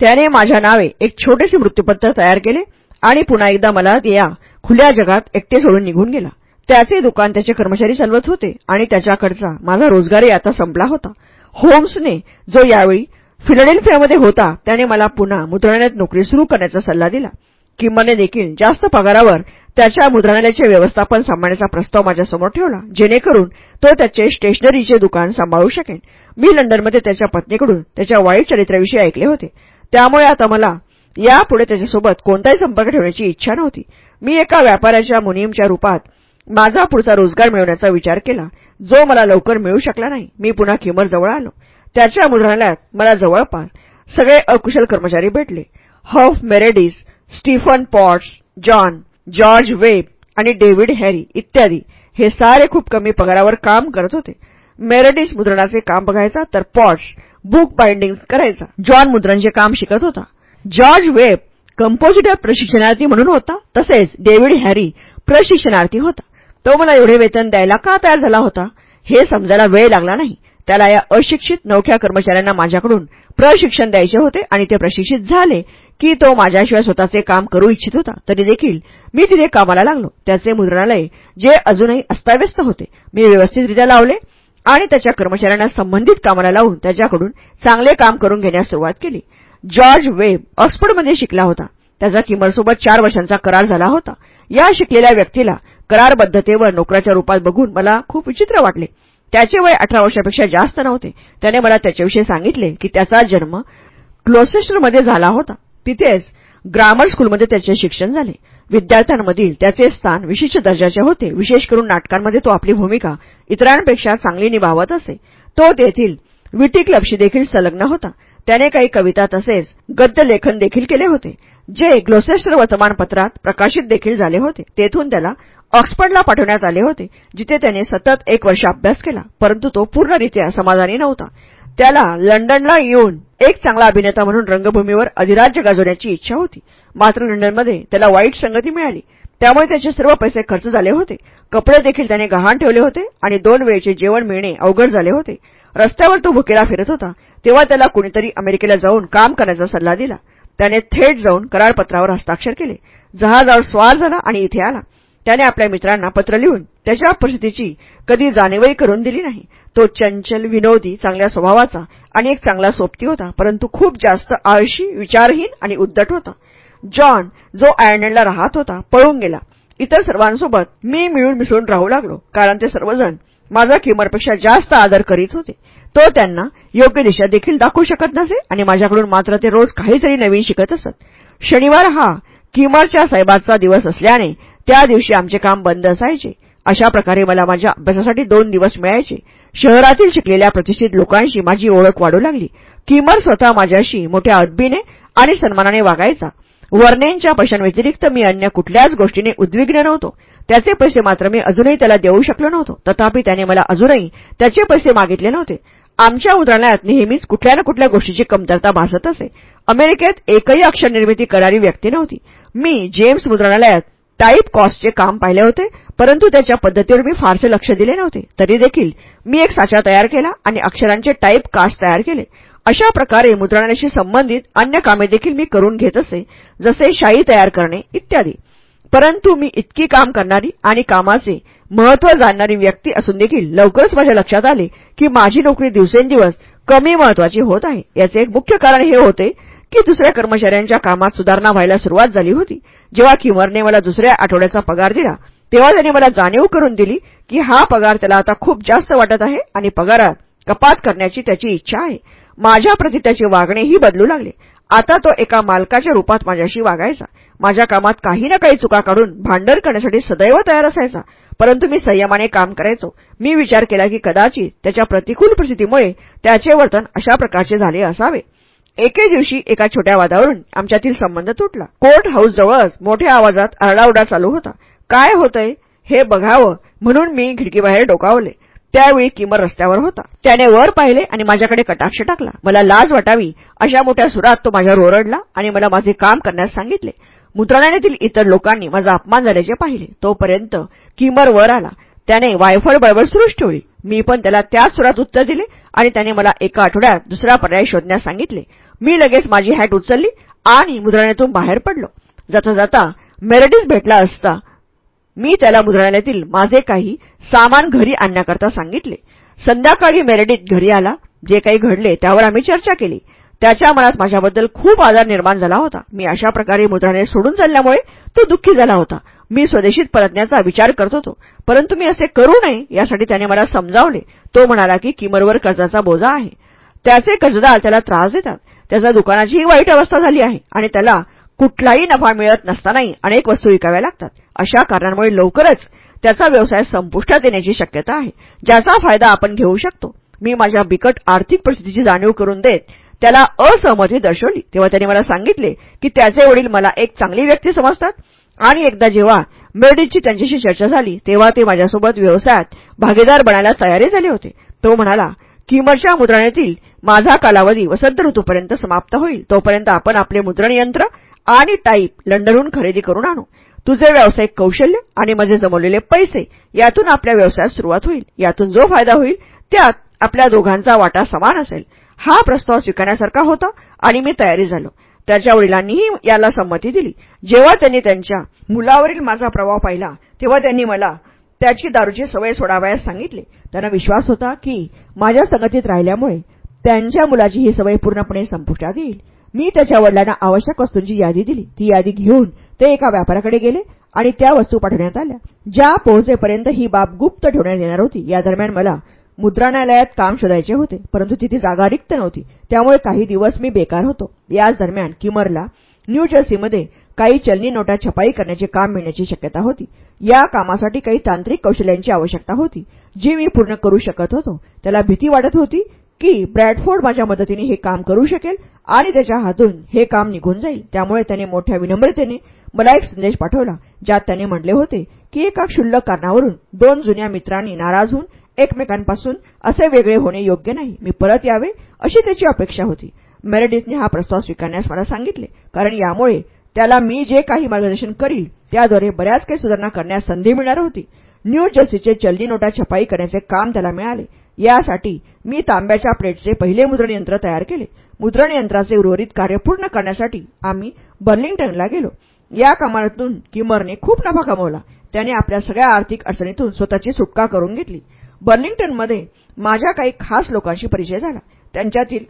त्याने माझ्या नावे एक छोटेसे मृत्यूपत्र तयार केले आणि पुन्हा एकदा मला या खुल्या जगात एकटे सोडून निघून गेला. त्याचे दुकान त्याचे कर्मचारी चालवत होते आणि त्याच्याकडचा माझा रोजगारही आता संपला होता. होम्सने जो यावेळी फिलाडेल्फियामध्ये होता त्याने मला पुन्हा मुद्रणालयात नोकरी सुरू करण्याचा सल्ला दिला. किंमने देखील जास्त पगारावर त्याच्या मुद्रणालयाचे व्यवस्थापन सांभाळण्याचा प्रस्ताव माझ्यासमोर ठेवला जेणेकरून तो त्याचे स्टेशनरीचे दुकान सांभाळू शकेन. मी लंडनमध्ये त्याच्या पत्नीकडून त्याच्या वाईट चरित्राविषयी ऐकले होते. त्यामुळे आता मला यापुढे त्याच्यासोबत कोणताही संपर्क ठेवण्याची इच्छा नव्हती. मी एका व्यापाऱ्याच्या मुनीमच्या रूपात माझा पुढचा रोजगार मिळवण्याचा विचार केला. जो मला लवकर मिळू शकला नाही मी पुन्हा किमर जवळ आलो. त्याच्या मुद्रणालयात मला जवळपास सगळे अकुशल कर्मचारी भेटले. Hugh Meredith Stephen Potts John George Webb आणि डेव्हिड हॅरी इत्यादी हे सारे खूप कमी पगारावर काम करत होते. मेरेडिस मुद्रणाचे काम बघायचा तर पॉट्स बुक बाइंडिंग करायचा. जॉन मुद्रणचे काम शिकत होता. जॉर्ज वेब कंपोजिटर प्रशिक्षणार्थी म्हणून होता. तसेच डेव्हिड हॅरी प्रशिक्षणार्थी होता. तो मला एवढे वेतन द्यायला का तयार झाला होता? हे समजायला वेळ लागला नाही. त्याला या अशिक्षित नवख्या कर्मचाऱ्यांना माझ्याकडून प्रशिक्षण द्यायचे होते आणि ते प्रशिक्षित झाले की तो माझ्याशिवाय स्वतःचे काम करू इच्छित होता. तरी देखील मी तिथे कामाला लागलो. त्याचे मुद्रणालय जे अजूनही अस्ताव्यस्त होते. मी व्यवस्थितरित्या लावले आणि त्याच्या कर्मचाऱ्यांना संबंधित कामाला लावून त्याच्याकडून चांगले काम करून घेण्यास सुरुवात केली. जॉर्ज वेब ऑक्सफोर्डमध्ये शिकला होता. त्याचा किमरसोबत चार वर्षांचा करार झाला होता. या शिकलेल्या व्यक्तीला करारबद्धतेवर नोकराच्या रूपात बघून मला खूप विचित्र वाटले. त्याचे वय अठरा वर्षापेक्षा जास्त नव्हते. त्याने मला त्याच्याविषयी सांगितले की त्याचा जन्म क्लोसेस्टरमध्ये झाला होता. तिथेच ग्रामर स्कूलमध्ये त्याचे शिक्षण झाले. विद्यार्थ्यांमधील त्याचे स्थान विशिष्ट दर्जाचे होते. विशेष करून नाटकांमध्ये तो आपली भूमिका इतरांपेक्षा चांगली निभावत असे. तो तेथील विटी क्लबशी देखील संलग्न होता. त्याने काही कविता तसेच गद्य लेखन देखील केले होते. जे ग्लोसेस्टर वर्तमानपत्रात प्रकाशित देखील झाले होते तेथून त्याला ऑक्सफर्डला पाठवण्यात आले होते जिथे त्याने सतत एक वर्ष अभ्यास केला परंतु तो पूर्णरित्या समाधानी नव्हता. त्याला लंडनला येऊन एक चांगला अभिनेता म्हणून रंगभूमीवर अधिराज्य गाजवण्याची इच्छा होती. मात्र लंडनमध्ये त्याला वाईट संगती मिळाली. त्यामुळे त्याचे सर्व पैसे खर्च झाले होते. कपडे देखील त्याने गहाण ठेवले होते आणि दोन वेळचे जेवण मिळणे अवघड झाले होते. रस्त्यावर तो भुकेला फिरत होता. तेव्हा त्याला कुणीतरी अमेरिकेला जाऊन काम करण्याचा सल्ला दिला. त्याने थेट जाऊन करारपत्रावर हस्ताक्षर केले. जहाजावर स्वार झाला आणि इथे आला. त्याने आपल्या मित्रांना पत्र लिहून त्याच्या परिस्थितीची कधी जाणीवही करून दिली नाही. तो चंचल विनोदी चांगल्या स्वभावाचा आणि एक चांगला सोबती होता परंतु खूप जास्त आळशी विचारहीन आणि उद्दट होता. जॉन जो आयर्लंडला राहत होता पळून गेला. इतर सर्वांसोबत मी मिळून मिसळून राहू लागलो कारण ते सर्वजण माझा किमरपेक्षा जास्त आदर करीत होते. तो त्यांना योग्य दिशा देखील दाखवू शकत नसे आणि माझ्याकडून मात्र ते रोज काहीतरी नवीन शिकत असत. शनिवार हा किमरच्या साहेबाचा दिवस असल्याने त्या दिवशी आमचे काम बंद असायचे. अशा प्रकारे मला माझ्या अभ्यासासाठी दोन दिवस मिळायचे. शहरातील शिकलेल्या प्रतिष्ठित लोकांशी माझी ओळख वाढू लागली. किमर स्वतः माझ्याशी मोठ्या अदबीने आणि सन्मानाने वागायचा. वर्णेंच्या पैशांव्यतिरिक्त मी अन्य कुठल्याच गोष्टीने उद्विग्न नव्हतो. त्याचे पैसे मात्र मी अजूनही त्याला देऊ शकलो नव्हतो. तथापि त्याने मला अजूनही त्याचे पैसे मागितले नव्हते. आमच्या उदाहरणात नेहमीच कुठल्या ना कुठल्या गोष्टीची कमतरता भासत असे. अमेरिकेत एकही अक्षरनिर्मिती करणारी व्यक्ती नव्हती. मी जेम्स मुद्रणालयात टाईप कॉस्टचे काम पाहिले होते परंतु त्याच्या पद्धतीवर मी फारसे लक्ष दिले नव्हते. तरी देखील मी एक साचा तयार केला आणि अक्षरांचे टाईप कास्ट तयार केले. अशा प्रकारे मुद्रणालयाशी संबंधित अन्य कामे देखील मी करून घेत असे जसे शाई तयार करणे इत्यादी. परंतु मी इतकी काम करणारी आणि कामाचे महत्त्व जाणणारी व्यक्ती असून देखील लवकरच माझ्या लक्षात आले की माझी नोकरी दिवसेंदिवस कमी महत्वाची होत आहे. याचे एक मुख्य कारण हे होते की दुसऱ्या कर्मचाऱ्यांच्या कामात सुधारणा व्हायला सुरुवात झाली होती. जेव्हा किमरने मला दुसऱ्या आठवड्याचा पगार दिला तेव्हा त्याने मला जाणीव करून दिली की हा पगार त्याला आता खूप जास्त वाटत आहे आणि पगारात कपात करण्याची त्याची इच्छा आहे. माझ्याप्रती त्याचे वागणेही बदलू लागले. आता तो एका मालकाच्या रूपात माझ्याशी वागायचा. माझ्या कामात काही ना काही चुका काढून भांडण करण्यासाठी सदैव तयार असायचा. परंतु मी संयमाने काम करायचो. मी विचार केला की कदाचित त्याच्या प्रतिकूल परिस्थितीमुळे त्याचे वर्तन अशा प्रकारचे झाले असावे. एके दिवशी एका छोट्या वादावरून आमच्यातील संबंध तुटला. कोर्ट हाऊसजवळच मोठ्या आवाजात आरडाओरडा चालू होता. काय होतंय हे बघावं म्हणून मी खिडकीबाहेर डोकावले. त्यावेळी किमर रस्त्यावर होता. त्याने वर पाहिले आणि माझ्याकडे कटाक्ष टाकला. मला लाज वाटावी. अशा मोठ्या सुरात तो माझ्यावर ओरडला आणि मला माझे काम करण्यास सांगितले. मुद्रणालयातील इतर लोकांनी माझा अपमान झाल्याचे पाहिले. तोपर्यंत किमर वर आला. त्याने वायफळ बळबळ सुरूच ठेवली. मी पण त्याला त्याच सुरात उत्तर दिले आणि त्याने मला एका आठवड्यात दुसरा पर्याय शोधण्यास सांगितले. मी लगेच माझी हॅट उचलली आणि मुद्रणालयातून बाहेर पडलो. जाता जाता मेरडीत भेटला असता मी त्याला मुद्रणालयातील माझे काही सामान घरी आणण्याकरता सांगितले. संध्याकाळी मेरेडित घरी आला. जे काही घडले त्यावर आम्ही चर्चा केली. त्याच्या मनात माझ्याबद्दल खूप आधार निर्माण झाला होता. मी अशा प्रकारे मुद्राने सोडून चालल्यामुळे तो दुःखी झाला होता. मी स्वदेशीत परतण्याचा विचार करत होतो. परंतु मी असे करू नये यासाठी त्याने मला समजावले. तो म्हणाला की किमरवर कर्जाचा बोजा आहे. त्याचे कर्जदार त्याला त्रास देतात. त्याच्या दुकानाचीही वाईट अवस्था झाली आहे आणि त्याला कुठलाही नफा मिळत नसतानाही अनेक वस्तू विकाव्या लागतात. अशा कारणांमुळे लवकरच त्याचा व्यवसाय संपुष्टात येण्याची शक्यता आहे. ज्याचा फायदा आपण घेऊ शकतो. मी माझ्या बिकट आर्थिक परिस्थितीची जाणीव करून देत त्याला असहमती दर्शवली. तेव्हा त्याने मला सांगितले की त्याचे वडील मला एक चांगली व्यक्ती समजतात. आणि एकदा जेव्हा मेरडीची त्यांच्याशी चर्चा झाली तेव्हा ते माझ्यासोबत व्यवसायात भागीदार बनायला तयारी झाले होते. तो म्हणाला किमरच्या मुद्रणातील माझा कालावधी वसंत ऋतूपर्यंत समाप्त होईल. तोपर्यंत आपण आपले मुद्रण यंत्र आणि टाईप लंडनहून खरेदी करून आणू. तुझे व्यावसायिक कौशल्य आणि माझे जमवलेले पैसे यातून आपल्या व्यवसायात सुरुवात होईल. यातून जो फायदा होईल त्यात आपल्या दोघांचा वाटा समान असेल. हा प्रस्ताव स्वीकारण्यासारखा होता आणि मी तयारी झालो. त्याच्या वडिलांनीही याला संमती दिली. जेव्हा त्यांनी त्यांच्या मुलावरील माझा प्रभाव पाहिला तेव्हा त्यांनी मला त्याची दारूची सवय सोडावयास सांगितले. त्यांना विश्वास होता की माझ्या संगतीत राहिल्यामुळे त्यांच्या मुलाची ही सवय पूर्णपणे संपुष्टात येईल. मी त्याच्या वडिलांना आवश्यक वस्तूंची यादी दिली. ती यादी घेऊन ते एका व्यापाऱ्याकडे गेले आणि त्या वस्तू पाठवण्यात आल्या. ज्या पोहोचेपर्यंत ही बाब गुप्त ठेवण्यात येणार होती या दरम्यान मला मुद्रणालयात काम शोधायचे होते परंतु तिथे जागा रिक्त नव्हती. त्यामुळे काही दिवस मी बेकार होतो. याच दरम्यान किमरला न्यू जर्सीमध्ये काही चलनी नोटा छपाई करण्याचे काम मिळण्याची शक्यता होती. या कामासाठी काही तांत्रिक कौशल्यांची आवश्यकता होती जी मी पूर्ण करू शकत होतो. त्याला भीती वाटत होती की ब्रॅडफोर्ड माझ्या मदतीने हे काम करू शकेल आणि त्याच्या हातून हे काम निघून जाईल. त्यामुळे त्याने मोठ्या विनम्रतेने मला एक संदेश पाठवला ज्यात त्याने म्हटले होते की एका क्षुल्लक कारणावरून दोन जुन्या मित्रांनी नाराज होऊन एकमेकांपासून असे वेगळे होणे योग्य नाही. मी परत यावे अशी त्याची अपेक्षा होती. मेरेडिथने हा प्रस्ताव स्वीकारण्यास मला सांगितले कारण यामुळे त्याला मी जे काही मार्गदर्शन करील त्याद्वारे बऱ्याच काही सुधारणा करण्यास संधी मिळणार होती. न्यू जर्सीचे चलनी नोटा छपाई करण्याचे काम त्याला मिळाले. यासाठी मी तांब्याच्या प्लेटचे पहिले मुद्रण यंत्र तयार केले. मुद्रण यंत्राचे उर्वरित कार्य पूर्ण करण्यासाठी आम्ही बर्लिंग्टनला गेलो. या कामातून किमरने खूप नफा कमवला. त्याने आपल्या सगळ्या आर्थिक अडचणीतून स्वतःची सुटका करून घेतली. बर्लिंग्टनमध्ये माझ्या काही खास लोकांशी परिचय झाला. त्यांच्यातील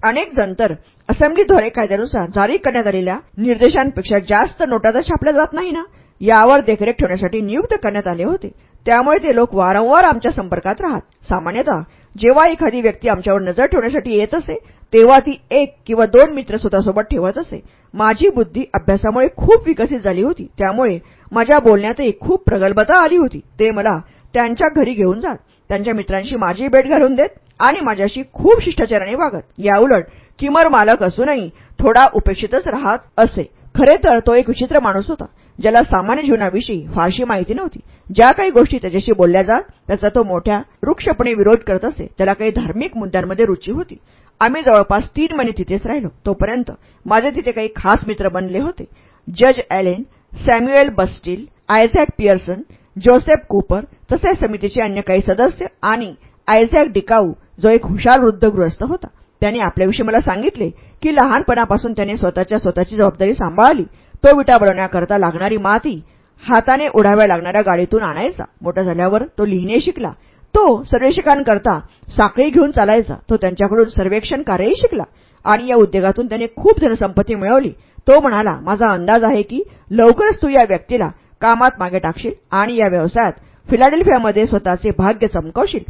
अनेक जण तर असेंब्लीद्वारे कायद्यानुसार जारी करण्यात आलेल्या निर्देशांपेक्षा जास्त नोटा तर छापल्या जात नाही ना? यावर देखरेख ठेवण्यासाठी नियुक्त करण्यात आले होते. त्यामुळे ते लोक वारंवार आमच्या संपर्कात राहत. सामान्यतः जेव्हा एखादी व्यक्ती आमच्यावर नजर ठेवण्यासाठी येत असे तेव्हा ती एक किंवा दोन मित्र स्वतःसोबत ठेवत असे. माझी बुद्धी अभ्यासामुळे खूप विकसित झाली होती. त्यामुळे माझ्या बोलण्यातही खूप प्रगल्भता आली होती. ते मला त्यांच्या घरी घेऊन जात त्यांच्या मित्रांशी माझी भेट घालून देत आणि माझ्याशी खूप शिष्टाचाराने वागत. याउलट किमर मालक असूनही थोडा उपेक्षितच राहत असे. खरे तर तो एक विचित्र माणूस होता. ज्याला सामान्य जीवनाविषयी फारशी माहिती नव्हती. ज्या काही गोष्टी त्याच्याशी बोलल्या जात त्याचा तो मोठ्या वृक्षपणे विरोध करत असे. त्याला काही धार्मिक मुद्द्यांमध्ये रुची होती. आम्ही जवळपास तीन महिने तिथेच राहिलो. तोपर्यंत माझे तिथे काही खास मित्र बनले होते. जज Allen Samuel Bustill Isaac Pearson Joseph Cooper तसेच समितीचे अन्य काही सदस्य आणि आयझॅक डिकाऊ जो एक हुशार वृद्ध गृहस्थ होता. त्याने आपल्याविषयी मला सांगितले की लहानपणापासून त्याने स्वतःच्या स्वतःची जबाबदारी सांभाळली. तो विटा बनवण्याकरता लागणारी माती हाताने उडाव्या लागणाऱ्या गाडीतून आणायचा. मोठा झाल्यावर तो लिहिणे शिकला. तो सर्वेक्षकांकरता साखळी घेऊन चालायचा. तो त्यांच्याकडून सर्वेक्षण कार्यही शिकला. आणि या उद्योगातून त्याने खूप धनसंपत्ती मिळवली. तो म्हणाला माझा अंदाज आहे की लवकरच तू या व्यक्तीला कामात मागे टाकशील आणि या व्यवसायात फिलाडेल्फियामध्ये स्वतःचे भाग्य चमकवशील.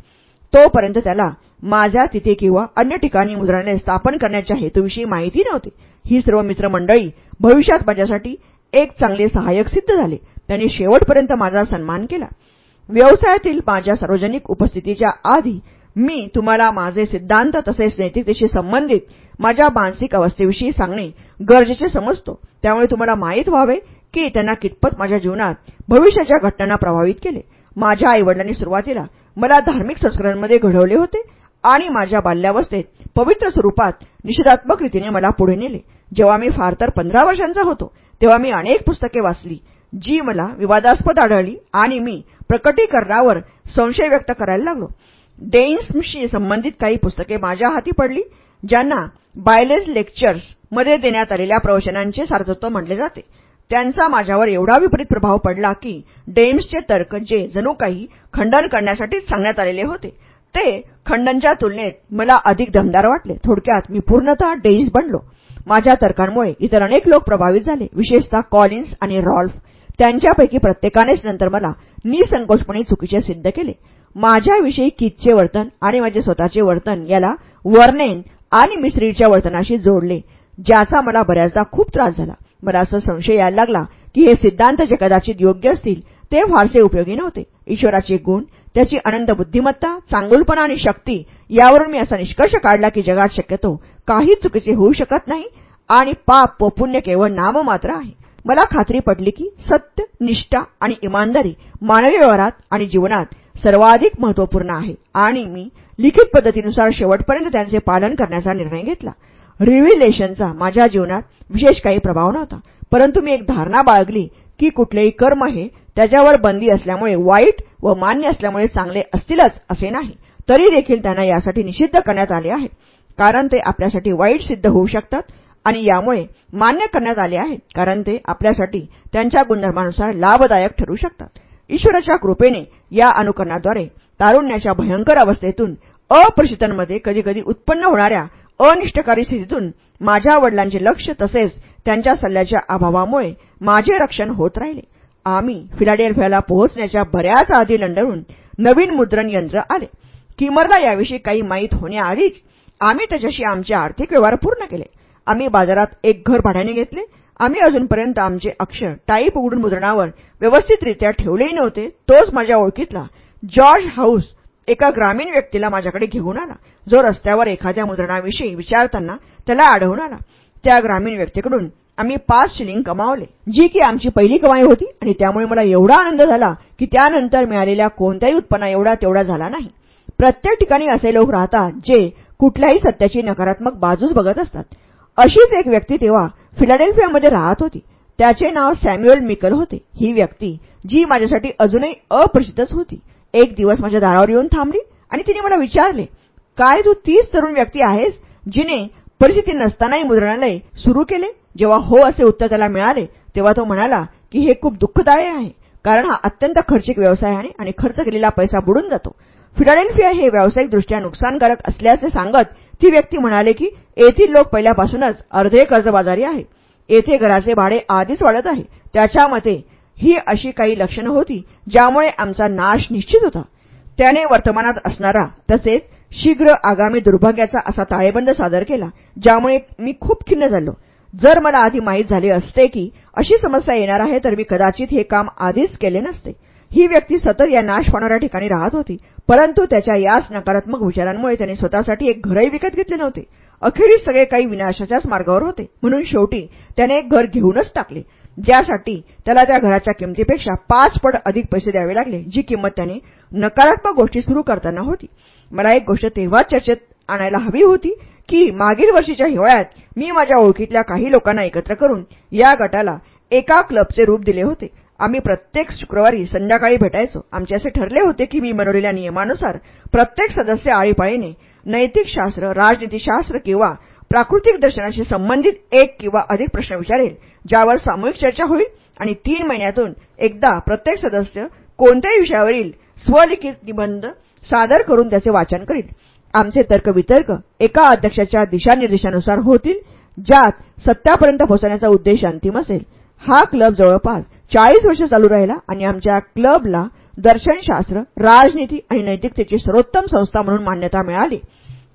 तोपर्यंत त्याला माझ्या तिथे किंवा अन्य ठिकाणी मुद्राने स्थापन करण्याच्या हेतूविषयी माहिती नव्हती. ही सर्व मित्रमंडळी भविष्यात माझ्यासाठी एक चांगले सहाय्यक सिद्ध झाले. त्यांनी शेवटपर्यंत माझा सन्मान केला. व्यवसायातील माझ्या सार्वजनिक उपस्थितीच्या आधी मी तुम्हाला माझे सिद्धांत तसेच नैतिकतेशी संबंधित माझ्या मानसिक अवस्थेविषयी सांगणे गरजेचे समजतो. त्यामुळे तुम्हाला माहीत व्हावे की त्यांना कितपत माझ्या जीवनात भविष्याच्या घटनांना प्रभावित केले. माझ्या आईवडिलांनी सुरुवातीला मला धार्मिक संस्कारांमध्ये घडवले होते आणि माझ्या बाल्यावस्थेत पवित्र स्वरूपात निषेधात्मक रीतीने मला पुढे नेले. जेव्हा मी फार तर पंधरा वर्षांचा होतो तेव्हा मी अनेक पुस्तके वाचली जी मला विवादास्पद आढळली आणि मी प्रकटीकरणावर संशय व्यक्त करायला लागलो. डेईन्सशी संबंधित काही पुस्तके माझ्या हाती पडली ज्यांना बायलेज लेक्चर्समध्ये देण्यात आलेल्या प्रवचनांचे सार्थत्व म्हटले जाते. त्यांचा माझ्यावर एवढा विपरीत प्रभाव पडला की डेम्सचे तर्क जे जणू काही खंडन करण्यासाठीच सांगण्यात आलेले होते. ते खंडनच्या तुलनेत मला अधिक दमदार वाटले. थोडक्यात मी पूर्णतः डेईस बनलो. माझ्या तर्कांमुळे इतर अनेक लोक प्रभावित झाले विशेषतः कॉलिन्स आणि रॉल्फ. त्यांच्यापैकी प्रत्येकानेच नंतर मला निसंकोचपणे चुकीचे सिद्ध केले. माझ्याविषयी कितचे वर्तन आणि माझे स्वतःचे वर्तन याला वर्नेन आणि मिस्त्रीच्या वर्तनाशी जोडले ज्याचा मला बऱ्याचदा खूप त्रास झाला. मला असं संशय यायला लागला की हे सिद्धांत जे कदाचित योग्य असतील ते फारसे उपयोगी नव्हते. ईश्वराचे गुण त्याची अनंत बुद्धिमत्ता चांगुलपणा आणि शक्ती यावरून मी असा निष्कर्ष काढला की जगात शक्यतो काही चुकीचे होऊ शकत नाही आणि पाप व पुण्य केवळ नाममात्र आहे. मला खात्री पडली की सत्य निष्ठा आणि इमानदारी मानवी व्यवहारात आणि जीवनात सर्वाधिक महत्त्वपूर्ण आहे आणि मी लिखित पद्धतीनुसार शेवटपर्यंत त्यांचे पालन करण्याचा निर्णय घेतला. रिव्हिलेशनचा माझ्या जीवनात विशेष काही प्रभाव नव्हता परंतु मी एक धारणा बाळगली की कुठलेही कर्म हे त्याच्यावर बंदी असल्यामुळे वाईट व मान्य असल्यामुळे चांगले असतीलच असे नाही. तरी देखील त्यांना यासाठी निषिद्ध करण्यात आले आहे. कारण ते आपल्यासाठी वाईट सिद्ध होऊ शकतात आणि यामुळे मान्य करण्यात आले आहे. कारण ते आपल्यासाठी त्यांच्या गुणधर्मानुसार लाभदायक ठरू शकतात. ईश्वराच्या कृपेने या अनुकरणाद्वारे तारुण्याच्या भयंकर अवस्थेतून अप्रशितांमध्ये कधीकधी उत्पन्न होणाऱ्या अनिष्टकारी स्थितीतून माझ्या वडिलांचे लक्ष तसेच त्यांच्या सल्ल्याच्या अभावामुळे माझे रक्षण होत राहिले. आम्ही फिलाडेल्फियाला पोहोचण्याच्या बऱ्याच आधी लंडनहून नवीन मुद्रण यंत्र आले. किमरला याविषयी काही माहीत होण्याआधीच आम्ही त्याच्याशी आमचे आर्थिक व्यवहार पूर्ण केले. आम्ही बाजारात एक घर भाड्याने घेतले. आम्ही अजूनपर्यंत आमचे अक्षर टाईप उघडून मुद्रणावर व्यवस्थितरित्या ठेवलेही नव्हते. तोच माझ्या ओळखीतला जॉर्ज हाऊस एका ग्रामीण व्यक्तीला माझ्याकडे घेऊन आला. जो रस्त्यावर एखाद्या मुद्रणाविषयी विचारताना त्याला आढळून आला. त्या ग्रामीण व्यक्तीकडून आम्ही पाच शिलिंग कमावले जी की आमची पहिली कमाई होती आणि त्यामुळे मला एवढा आनंद झाला की त्यानंतर मिळालेल्या कोणत्याही उत्पन्ना एवढा तेवढा झाला नाही. प्रत्येक ठिकाणी असे लोक राहतात जे कुठल्याही सत्याची नकारात्मक बाजूच बघत असतात. अशीच एक व्यक्ती तेव्हा फिलाडेल्फियामध्ये राहत होती. त्याचे नाव सॅम्युएल मिकल होते. ही व्यक्ती जी माझ्यासाठी अजूनही अप्रसिद्धच होती. एक दिवस माझ्या दारावर येऊन थांबली आणि तिने मला विचारले काय तू तीच तरुण व्यक्ती आहेस जिने परिस्थिती नसतानाही मुद्रणालय सुरू केले? जेव्हा हो असे उत्तर त्याला मिळाले तेव्हा तो म्हणाला की हे खूप दुःखदायी आहे कारण हा अत्यंत खर्चिक व्यवसाय आहे आणि खर्च केलेला पैसा बुडून जातो. फिलाडेल्फिया हे व्यावसायिकदृष्ट्या नुकसानकारक असल्याचे सांगत ती व्यक्ती म्हणाले की येथील लोक पहिल्यापासूनच अर्धे कर्जबाजारी आहे. येथे घराचे भाडे आधीच वाढत आहे. त्याच्या मते ही अशी काही लक्षणं होती ज्यामुळे आमचा नाश निश्चित होता. त्याने वर्तमानात असणारा तसेच शीघ्र आगामी दुर्भाग्याचा असा ताळेबंद सादर केला ज्यामुळे मी खूप खिन्न झालो. जर मला आधी माहीत झाले असते की अशी समस्या येणार आहे तर मी कदाचित हे काम आधीच केले नसते. ही व्यक्ती सतत या नाश होणाऱ्या ठिकाणी राहत होती परंतु त्याच्या याच नकारात्मक विचारांमुळे त्याने स्वतःसाठी एक घरही विकत घेतले नव्हते. अखेरीस सगळे काही विनाशाच्याच मार्गावर होते. म्हणून शेवटी त्याने एक घर घेऊनच टाकले ज्यासाठी त्याला त्या घराच्या किमतीपेक्षा पाच पट अधिक पैसे द्यावे लागले जी किंमत त्याने नकारात्मक गोष्टी सुरू करताना होती. मला एक गोष्ट तेव्हाच चर्चेत आणायला हवी होती की मागील वर्षीच्या हिवाळ्यात मी माझ्या ओळखीतल्या काही लोकांना एकत्र करून या गटाला एका क्लबचे रूप दिले होते. आम्ही प्रत्येक शुक्रवारी संध्याकाळी भेटायचो. आमचे असे ठरले होते की मी बनवलेल्या नियमानुसार प्रत्येक सदस्य आळीपाळीने नैतिकशास्त्र राजनीतीशास्त्र किंवा प्राकृतिक दर्शनाशी संबंधित एक किंवा अधिक प्रश्न विचारेल ज्यावर सामूहिक चर्चा होईल आणि तीन महिन्यातून एकदा प्रत्येक सदस्य कोणत्याही विषयावरील स्वलिखित निबंध सादर करून त्याचे वाचन करील. आमचे तर्कवितर्क एका अध्यक्षाच्या दिशानिर्देशानुसार होतील ज्यात सत्यापर्यंत पोहोचण्याचा उद्देश अंतिम असेल. हा क्लब जवळपास चाळीस वर्ष चालू राहिला आणि आमच्या क्लबला दर्शनशास्त्र राजनीती आणि नैतिकतेची सर्वोत्तम संस्था म्हणून मान्यता मिळाली.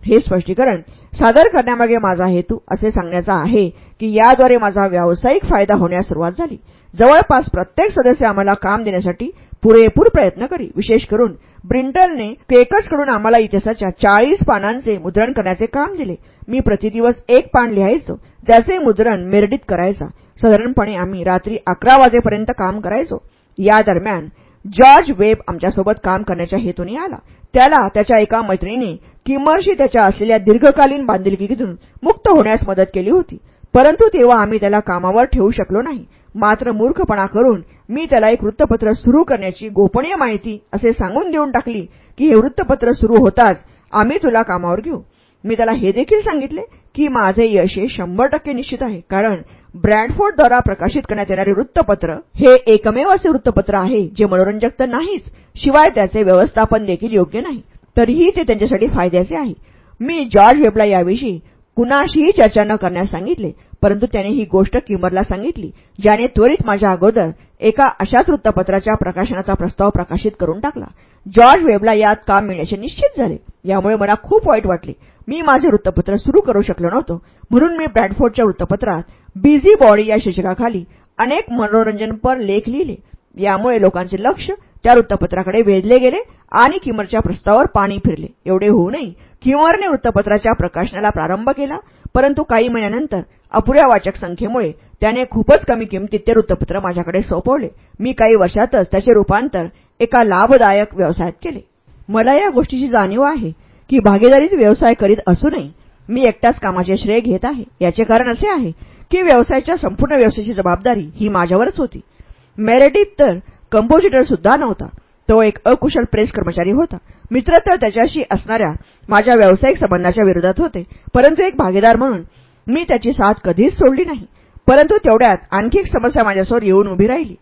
हे स्पष्टीकरण सादर करण्यामागे माझा हेतू असे सांगण्याचा आहे की याद्वारे माझा व्यावसायिक फायदा होण्यास सुरुवात झाली. जवळपास प्रत्येक सदस्य आम्हाला काम देण्यासाठी पुरेपूर प्रयत्न करी विशेष करून ब्रिंटलने केकर्सकडून आम्हाला इतिहासाच्या चाळीस पानांचे मुद्रण करण्याचे काम दिले. मी प्रतिदिवस एक पान लिहायचो त्याचे मुद्रण मेरडीत करायचा. साधारणपणे आम्ही रात्री अकरा वाजेपर्यंत काम करायचो. या दरम्यान जॉर्ज वेब आमच्यासोबत काम करण्याच्या हेतूने आला. त्याला त्याच्या एका मैत्रिणीने किमरशी त्याच्या असलेल्या दीर्घकालीन बांधिलकीतून मुक्त होण्यास मदत केली होती. परंतु तेव्हा आम्ही त्याला कामावर ठेवू शकलो नाही. मात्र मूर्खपणा करून मी त्याला एक वृत्तपत्र सुरू करण्याची गोपनीय माहिती असे सांगून देऊन टाकली की हे वृत्तपत्र सुरू होताच आम्ही तुला कामावर घेऊ. मी त्याला हे देखील सांगितले की माझे यश हे शंभर टक्के निश्चित आहे कारण ब्रँडफोर्डद्वारा प्रकाशित करण्यात येणारे वृत्तपत्र हे एकमेव असे वृत्तपत्र आहे जे मनोरंजक तर नाहीच शिवाय त्याचे व्यवस्थापन देखील योग्य नाही. तरीही ते त्यांच्यासाठी फायद्याचे आहे. मी जॉर्ज वेबला याविषयी कुणाशीही चर्चा न करण्यास सांगितले परंतु त्याने ही गोष्ट किमरला सांगितली ज्याने त्वरित माझ्या अगोदर एका अशाच वृत्तपत्राच्या प्रकाशनाचा प्रस्ताव प्रकाशित करून टाकला. जॉर्ज वेबला यात काम मिळण्याचे निश्चित झाले. यामुळे मला खूप वाईट वाटले. मी माझे वृत्तपत्र सुरू करू शकलो नव्हतो. म्हणून मी ब्रॅडफोर्डच्या वृत्तपत्रात बिझी बॉडी या शीर्षकाखाली अनेक मनोरंजनपर लेख लिहिले. यामुळे लोकांचे लक्ष त्या वृत्तपत्राकडे वेधले गेले आणि किमरच्या प्रस्तावावर पाणी फिरले. एवढे होऊनही किमरने वृत्तपत्राच्या प्रकाशनाला प्रारंभ केला परंतु काही महिन्यानंतर अपुऱ्या वाचक संख्येमुळे त्याने खूपच कमी किमतीत ते वृत्तपत्र माझ्याकडे सोपवले. मी काही वर्षातच त्याचे रूपांतर एका लाभदायक व्यवसायात केले. मला या गोष्टीची जाणीव आहे की भागीदारीत व्यवसाय करीत असूनही मी एकटाच कामाचे श्रेय घेत आहे. याचे कारण असे आहे की व्यवसायाच्या संपूर्ण व्यवसायाची जबाबदारी ही माझ्यावरच होती. मेरेडिथ तर कंपोजिटर सुद्धा नव्हता. तो एक अकुशल प्रेस कर्मचारी होता. मित्र तर त्याच्याशी असणाऱ्या माझ्या व्यावसायिक संबंधाच्या विरोधात होते. परंतु एक भागीदार म्हणून मी त्याची साथ कधीच सोडली नाही. परंतु तेवढ्यात आणखी एक समस्या माझ्यासमोर येऊन उभी राहिली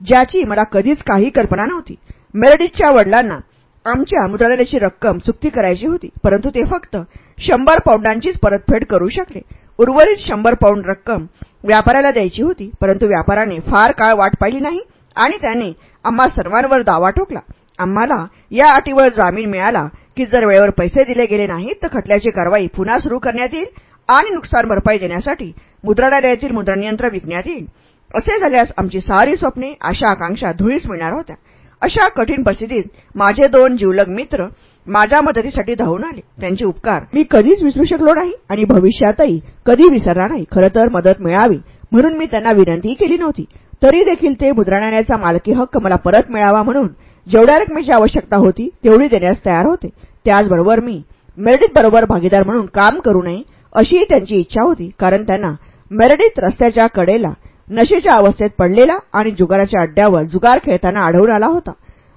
ज्याची मला कधीच काही कल्पना नव्हती. मेरेडिथच्या वडिलांना आमच्या मुद्रालयाची रक्कम चुकती करायची होती परंतु ते फक्त शंभर पाऊंडांचीच परतफेड करू शकले. उर्वरित शंभर पाऊंड रक्कम व्यापाऱ्याला द्यायची होती परंतु व्यापाराने फार काळ वाट पाहिली नाही आणि त्याने आम्हा सर्वांवर दावा ठोकला. आम्हाला या अटीवर जामीन मिळाला की जर वेळेवर पैसे दिले गेले नाहीत तर खटल्याची कारवाई पुन्हा सुरू करण्यात येईल आणि नुकसान भरपाई देण्यासाठी मुद्रालयातील मुद्रणयंत्र विकण्यात येईल. असे झाल्यास आमची सारी स्वप्ने आशा आकांक्षा धुळीस मिळणार होत्या. अशा कठीण परिस्थितीत माझे दोन जीवलग मित्र माझ्या मदतीसाठी धावून आले. त्यांचे उपकार मी कधीच विसरू शकलो नाही आणि भविष्यातही कधी विसरणार नाही. खरं तर मदत मिळावी म्हणून मी त्यांना विनंतीही केली नव्हती. तरी देखील ते मुद्रणालयाचा मालकी हक्क मला परत मिळावा म्हणून जेवढ्या रकमेची आवश्यकता होती तेवढी देण्यास तयार होते. त्याचबरोबर मी मेरडीत बरोबर भागीदार म्हणून काम करू नये अशीही त्यांची इच्छा होती. कारण त्यांना मेरडीत रस्त्याच्या कडेला नशेच्या अवस्थेत पडलेला आणि जुगाराच्या अड्ड्यावर जुगार खेळताना आढळून आला होता.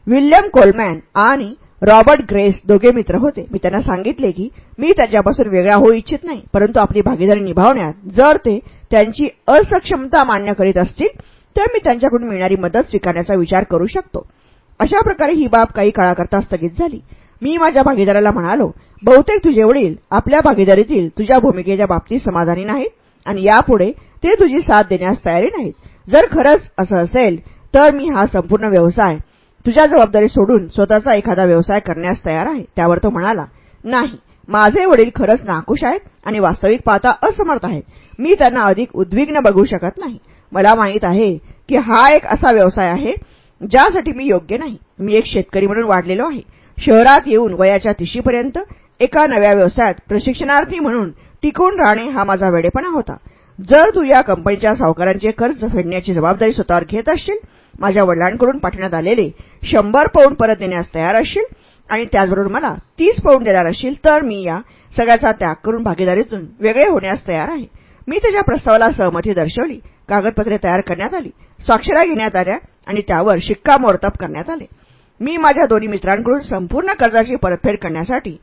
विल्यम कोलमॅन आणि रॉबर्ट ग्रेस दोघे मित्र होते. मी त्यांना सांगितले की मी त्यांच्यापासून वेगळा होऊ इच्छित नाही परंतु आपली भागीदारी निभावण्यात जर ते त्यांची असक्षमता मान्य करीत असतील तर मी त्यांच्याकडून मिळणारी मदत स्वीकारण्याचा विचार करू शकतो. अशा प्रकारे ही बाब काही काळाकरता स्थगित झाली. मी माझ्या भागीदाराला म्हणालो बहुतेक तुझे वडील आपल्या भागीदारीतील तुझ्या भूमिकेच्या बाबतीत समाधानी नाहीत आणि यापुढे ते तुझी साथ देण्यास तयारी नाहीत. जर खरंच असं असेल तर मी हा संपूर्ण व्यवसाय तुझ्या जबाबदारी सोडून स्वतःचा एखादा व्यवसाय करण्यास तयार आहे. त्यावर तो म्हणाला नाही माझे वडील खरंच नाखुश आहेत आणि वास्तविक पाहता असमर्थ आहेत. मी त्यांना अधिक उद्विग्न बघू शकत नाही. मला माहीत आहे की हा एक असा व्यवसाय आहे ज्यासाठी मी योग्य नाही. मी एक शेतकरी म्हणून वाढलेलो आहे. शहरात येऊन वयाच्या तिशीपर्यंत एका नव्या व्यवसायात प्रशिक्षणार्थी म्हणून टिकून राहणे हा माझा वेडेपणा होता. जर तू या कंपनीच्या सावकारांचे कर्ज फेडण्याची जबाबदारी स्वतःवर घेत असशील माझ्या वडिलांकडून पाठवण्यात आलेले शंभर पौंड परत देण्यास तयार असशील आणि त्याचबरोबर मला तीस पौंड देणार असशील तर मी या सगळ्याचा त्याग करून भागीदारीतून वेगळे होण्यास तयार आहे. मी त्याच्या प्रस्तावाला सहमती दर्शवली कागदपत्रे तयार करण्यात आली स्वाक्षऱ्या घेण्यात आल्या आणि त्यावर शिक्कामोर्तब करण्यात आले. मी माझ्या दोन्ही मित्रांकडून संपूर्ण कर्जाची परतफेड करण्यासाठी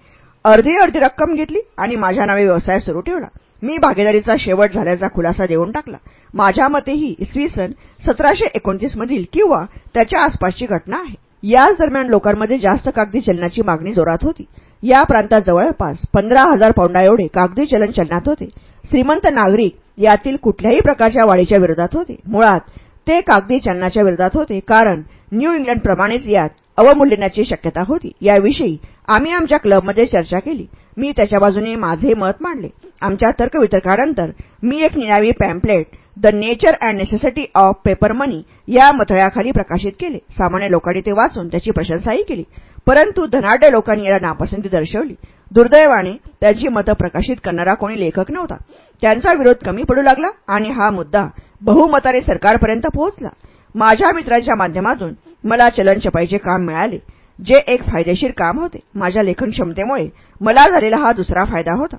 अर्धी अर्धी रक्कम घेतली आणि माझ्या नावे व्यवसाय सुरू ठेवला. मी भागीदारीचा शेवट झाल्याचा खुलासा देऊन टाकला. माझ्या मते ही इसवी सन सतराशे एकोणतीस मधील किंवा त्याच्या आसपासची घटना आहे. याच दरम्यान लोकांमध्ये जास्त कागदी चलनाची मागणी जोरात होती. या प्रांतात जवळपास पंधरा हजार पौंडा एवढे कागदी चलन चलनात होते. श्रीमंत नागरिक यातील कुठल्याही प्रकारच्या वाढीच्या विरोधात होते. मुळात ते कागदी चलनाच्या विरोधात होते कारण न्यू इंग्लंडप्रमाणेच यात अवमूल्यनाची शक्यता होती. याविषयी आम्ही आमच्या क्लबमध्ये चर्चा केली. मी त्याच्या बाजूने माझे मत मांडले. आमच्या तर्कवितर्कानंतर मी एक निनावी pamphlet the nature and necessity of paper money या मथळ्याखाली प्रकाशित केले. सामान्य लोकांनी ते वाचून त्याची प्रशंसाही केली. परंतु धनाढ्य लोकांनी याला नापसंती दर्शवली. दुर्दैवाने त्यांची मतं प्रकाशित करणारा कोणी लेखक नव्हता. त्यांचा विरोध कमी पडू लागला आणि हा मुद्दा बहुमताने सरकारपर्यंत पोहोचला. माझ्या मित्रांच्या माध्यमातून मला चलन छपाईचे काम मिळाले जे एक फायदेशीर काम होते. माझ्या लेखन क्षमतेमुळे मला झालेला हा दुसरा फायदा होता.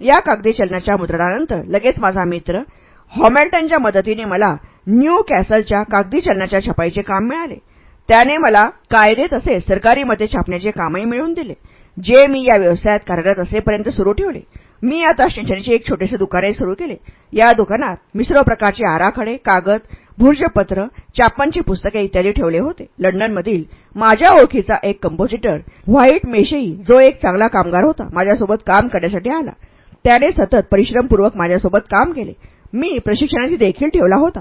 या कागदी चलनाच्या मुद्रणानंतर लगेच माझा मित्र हॉमेल्टनच्या मदतीने मला न्यू कॅसलच्या कागदी चलनाच्या छपाईचे काम मिळाले. त्याने मला कायदे तसेच सरकारी मते छापण्याचे कामही मिळवून दिले जे मी या व्यवसायात कार्यरत असेपर्यंत सुरू ठेवले. मी आता स्टेशनरीचे एक छोटेसे दुकानही सुरू केले. या दुकानात मिश्र प्रकारचे आराखडे कागद भूर्जपत्र चापांची पुस्तके इत्यादी ठेवले होते. लंडनमधील माझ्या ओळखीचा एक कंपोजिटर व्हाईट मेशेई जो एक चांगला कामगार होता माझ्यासोबत काम करण्यासाठी आला. त्याने सतत परिश्रमपूर्वक माझ्यासोबत काम केले. मी प्रशिक्षणाची देखील ठेवला होता.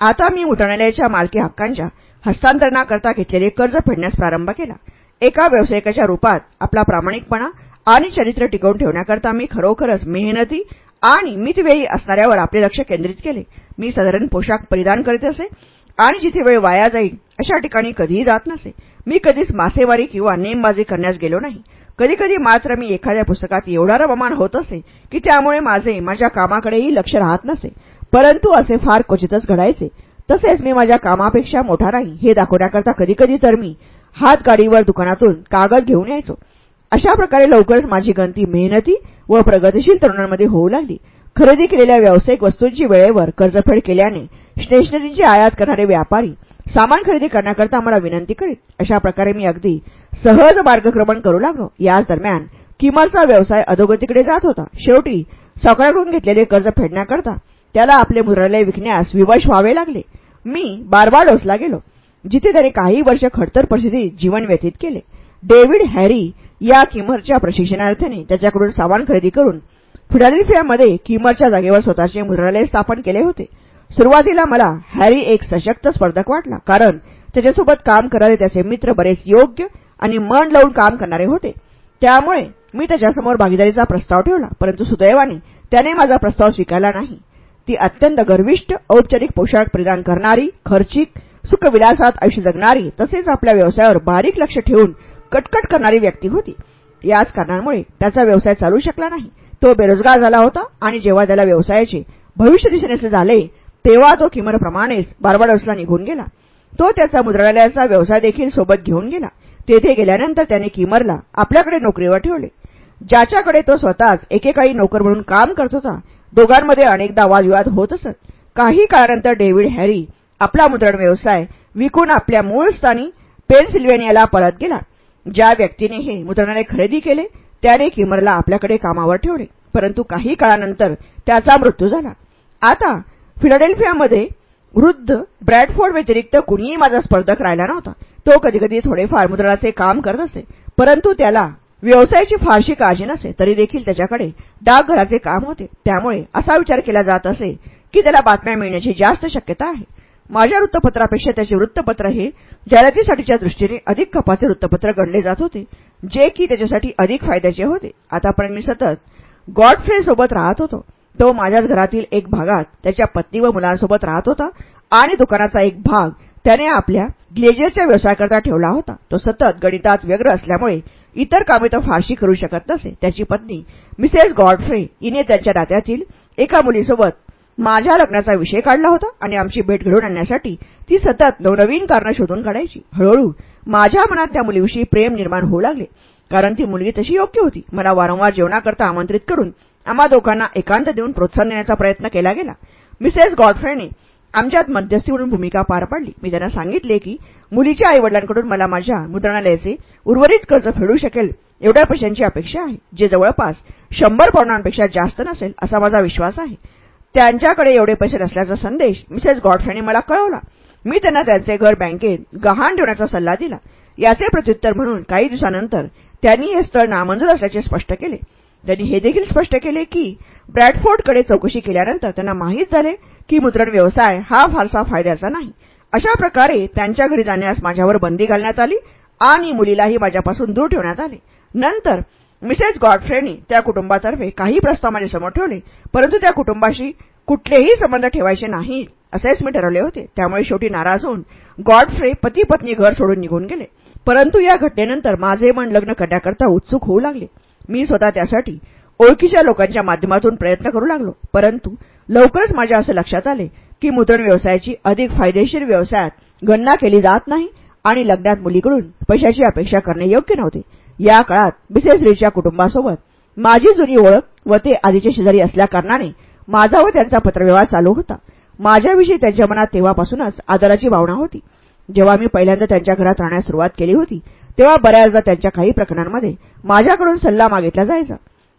आता मी उतरणालयाच्या मालकी हक्कांच्या हस्तांतरणाकरता घेतलेले कर्ज फेडण्यास प्रारंभ केला. एका व्यावसायिकाच्या रूपात आपला प्रामाणिकपणा आणि चरित्र टिकवून ठेवण्याकरता मी खरोखरच मेहनती आणि मी ते वेळी असणाऱ्यावर आपले लक्ष केंद्रित केले. मी साधारण पोशाख परिधान करीत असे आणि जिथे वेळ वाया जाईल अशा ठिकाणी कधीही जात नसे. मी कधीच मासेमारी किंवा नेमबाजी करण्यास गेलो नाही. कधीकधी मात्र मी एखाद्या पुस्तकात एवढा रममान होत असे की त्यामुळे माझे माझ्या कामाकडेही लक्ष राहत नसे. परंतु असे फार क्वचितच घडायचे. तसेच मी माझ्या कामापेक्षा मोठा नाही हे दाखवण्याकरता कधीकधी तर मी हातगाडीवर दुकानातून कागद घेऊन यायचो. अशा प्रकारे लवकरच माझी गंती मेहनती व प्रगतिशील तरुणांमध्ये होऊ लागली. खरेदी केलेल्या व्यावसायिक वस्तूंची वेळेवर कर्जफेड केल्याने स्टेशनरीची आयात करणारे व्यापारी सामान खरेदी करण्याकरता मला विनंती करीत अशा प्रकारे मी अगदी सहज मार्गक्रमण करू लागलो. याच दरम्यान किमलचा व्यवसाय अधोगतीकडे जात होता. शेवटी सावकाराकडून घेतलेले कर्ज फेडण्याकरता त्याला आपले मुद्रालय विकण्यास विवश व्हावे लागले. मी बारबाडोसला गेलो जिथे त्याने काही वर्ष खडतर परिस्थितीत जीवन व्यतीत केले. डेव्हिड हॅरी या किमरच्या प्रशिक्षणार्थीने त्याच्याकडून सामान खरेदी करून फिलाडेल्फियामध्ये किमरच्या जागेवर स्वतःचे मुद्रालय स्थापन केले होते. सुरुवातीला मला हॅरी एक सशक्त स्पर्धक वाटला कारण त्याच्यासोबत काम करणारे त्याचे मित्र बरेच योग्य आणि मन लावून काम करणारे होते. त्यामुळे मी त्याच्यासमोर भागीदारीचा प्रस्ताव ठेवला परंतु सुदैवाने त्याने माझा प्रस्ताव स्वीकारला नाही. ती अत्यंत गर्विष्ट औपचारिक पोशाख परिधान करणारी खर्चिक सुखविलासात आयुष्य जगणारी तसेच आपल्या व्यवसायावर बारीक लक्ष ठेवून कटकट करणारी व्यक्ती होती. याच कारणांमुळे त्याचा व्यवसाय चालू शकला नाही. तो बेरोजगार झाला होता आणि जेव्हा त्याला व्यवसायाचे भविष्य दिसण्याचे झाले तेव्हा तो किमरप्रमाणेच बारबाडोसला निघून गेला. तो त्याचा मुद्रालयाचा व्यवसाय देखील सोबत घेऊन गेला. तेथे गेल्यानंतर त्याने किमरला आपल्याकडे नोकरीवर ठेवले. ज्याच्याकडे तो स्वतःच एकेकाळी नोकर म्हणून काम करत होता दोघांमध्ये अनेकदा वादविवाद होत असत. काही काळानंतर डेव्हिड हॅरी आपला मुद्रण व्यवसाय विकून आपल्या मूळ स्थानी पेनसिल्वेनियाला परत गेला. ज्या व्यक्तीने हे मुद्रणालय खरेदी केले त्याने किमरला आपल्याकडे कामावर ठेवले. परंतु काही काळानंतर त्याचा मृत्यू झाला. आता फिलाडेल्फियामध्ये वृद्ध ब्रॅडफोर्ड व्यतिरिक्त कुणीही माझा स्पर्धक राहिला नव्हता. तो कधीकधी थोडेफार मुद्रणाचे काम करत असे. परंतु त्याला व्यवसायाची फारशी काळजी नसे तरी देखील त्याच्याकडे डाकघराचे काम होते. त्यामुळे असा विचार केला जात असे की त्याला बातम्या मिळण्याची जास्त शक्यता आहे. माझ्या वृत्तपत्रापेक्षा त्याचे वृत्तपत्र हे जाहिरातीसाठीच्या दृष्टीने अधिक खपाचे वृत्तपत्र गणले जात होते जे की त्याच्यासाठी अधिक फायद्याचे होते. आतापर्यंत मी सतत गॉडफ्रे सोबत राहत होतो. तो माझ्याच घरातील एक भागात त्याच्या पत्नी व मुलांसोबत राहत होता आणि दुकानाचा एक भाग त्याने आपल्या ग्लेजरच्या व्यवसायाकरता ठेवला होता. तो सतत गणितात व्यग्र असल्यामुळे इतर कामे तो फारशी करू शकत नसे. त्याची पत्नी मिसेस गॉडफ्रे हिने त्यांच्या नात्यातील एका मुलीसोबत माझ्या लग्नाचा विषय काढला होता आणि आमची भेट घडवून आणण्यासाठी ती सतत नवनवीन कारणं शोधून काढायची. हळूहळू माझ्या मनात त्या मुलीविषयी प्रेम निर्माण होऊ लागले. कारण ती मुलगी तशी योग्य होती. मला वारंवार जेवणाकरता आमंत्रित करून आम्हा दोघांना एकांत देऊन प्रोत्साहन देण्याचा प्रयत्न केला गेला. मिसेस गॉडफ्रेने आमच्यात मध्यस्थी म्हणून भूमिका पार पाडली. मी त्यांना सांगितले की मुलीच्या आईवडिलांकडून मला माझ्या मुद्रणालयाचे उर्वरित कर्ज फेडू शकेल. एवढ्या पैशांची अपेक्षा आहे. जे जवळपास शंभर पाऊंडांपेक्षा जास्त नसेल असा माझा विश्वास आहे. त्यांच्याकडे एवढे पैसे नसल्याचा संदेश मिसेस गॉडफ्रेने मला कळवला. मी त्यांना त्यांचे घर बँकेत गहाण ठेवण्याचा सल्ला दिला. याचे प्रत्युत्तर म्हणून काही दिवसानंतर त्यांनी हे स्थळ नामंजूर असल्याचे स्पष्ट केले. त्यांनी हे देखील स्पष्ट केले की ब्रॅडफोर्डकडे चौकशी केल्यानंतर त्यांना माहीत झाले की मुद्रण व्यवसाय हा फारसा फायद्याचा नाही. अशा प्रकारे त्यांच्या घरी जाण्यास माझ्यावर बंदी घालण्यात आली आणि मुलीलाही माझ्यापासून दूर ठेवण्यात आले. नंतर मिसेस गॉडफ्रेनी त्या कुटुंबातर्फे काही प्रस्ताव माझ्यासमोर ठेवले परंतु त्या कुटुंबाशी कुठलेही संबंध ठेवायचे नाही असेच मी ठरवले होते. त्यामुळे शेवटी नाराज होऊन गॉडफ्रे पती पत्नी घर सोडून निघून गेले. परंतु या घटनेनंतर माझे मन लग्न करण्याकरता उत्सुक होऊ लागले. मी स्वतः त्यासाठी ओळखीच्या लोकांच्या माध्यमातून प्रयत्न करू लागलो परंतु लवकरच माझ्या असे लक्षात आले की मुद्रण व्यवसायाची अधिक फायदेशीर व्यवसायात गणना केली जात नाही आणि लग्नात मुलीकडून पैशाची अपेक्षा करणे योग्य नव्हते. या काळात मिसेस रीच्या कुटुंबासोबत माझी जुनी ओळख व ते आधीचे शेजारी असल्याकारणाने माझा व त्यांचा पत्रव्यवहार चालू होता. माझ्याविषयी त्यांच्या मनात तेव्हापासूनच आदराची भावना होती. जेव्हा मी पहिल्यांदा त्यांच्या घरात राहण्यास सुरुवात केली होती तेव्हा बऱ्याचदा त्यांच्या काही प्रकरणांमध्ये माझ्याकडून सल्ला मागितला जायचा.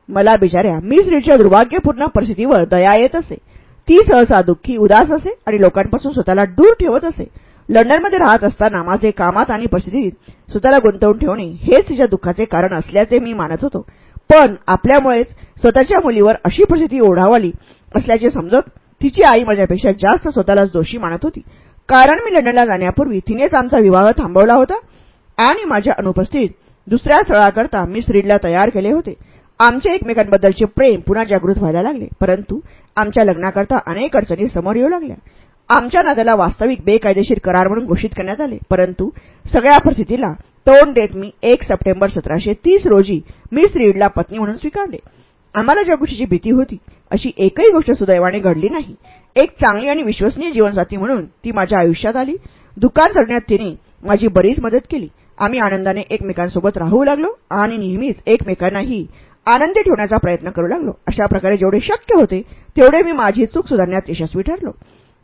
मला बिचाऱ्या मिस रीडच्या दुर्भाग्यपूर्ण परिस्थितीवर दया येत असे. ती सहसा दुःखी उदास असे आणि लोकांपासून स्वतःला दूर ठेवत असे. लंडनमध्ये राहत असताना माझे कामात आणि परिस्थितीत स्वतःला गुंतवून ठेवणे हेच तिच्या दुःखाचे कारण असल्याचे मी मानत होतो. पण आपल्यामुळेच स्वतःच्या मुलीवर अशी परिस्थिती ओढावाली असल्याचे समजत तिची आई माझ्यापेक्षा जास्त स्वतःलाच दोषी मानत होती. कारण मी लंडनला जाण्यापूर्वी तिनेच आमचा विवाह थांबवला होता आणि माझ्या अनुपस्थित दुसऱ्या स्थळाकरता मी श्रीडला तयार केले होते. आमचे एकमेकांबद्दलचे प्रेम पुन्हा जागृत व्हायला लागले परंतु आमच्या लग्नाकरता अनेक अडचणी समोर येऊ लागल्या. आमच्या नादाला वास्तविक बेकायदेशीर करार म्हणून घोषित करण्यात आले. परंतु सगळ्या परिस्थितीला तोंड देत मी एक सप्टेंबर सतराशे तीस रोजी मिस रीडला पत्नी म्हणून स्वीकारले. आम्हाला ज्या गोष्टीची भीती होती अशी एकही गोष्ट सुदैवाने घडली नाही. एक चांगली आणि विश्वसनीय जीवनसाथी म्हणून ती माझ्या आयुष्यात आली. दुकान चढण्यात तिने माझी बरीच मदत केली. आम्ही आनंदाने एकमेकांसोबत राहू लागलो आणि नेहमीच एकमेकांनाही आनंदी ठेवण्याचा प्रयत्न करू लागलो. अशा प्रकारे जेवढे शक्य होते तेवढे मी माझी चूक सुधारण्यात यशस्वी ठरलो.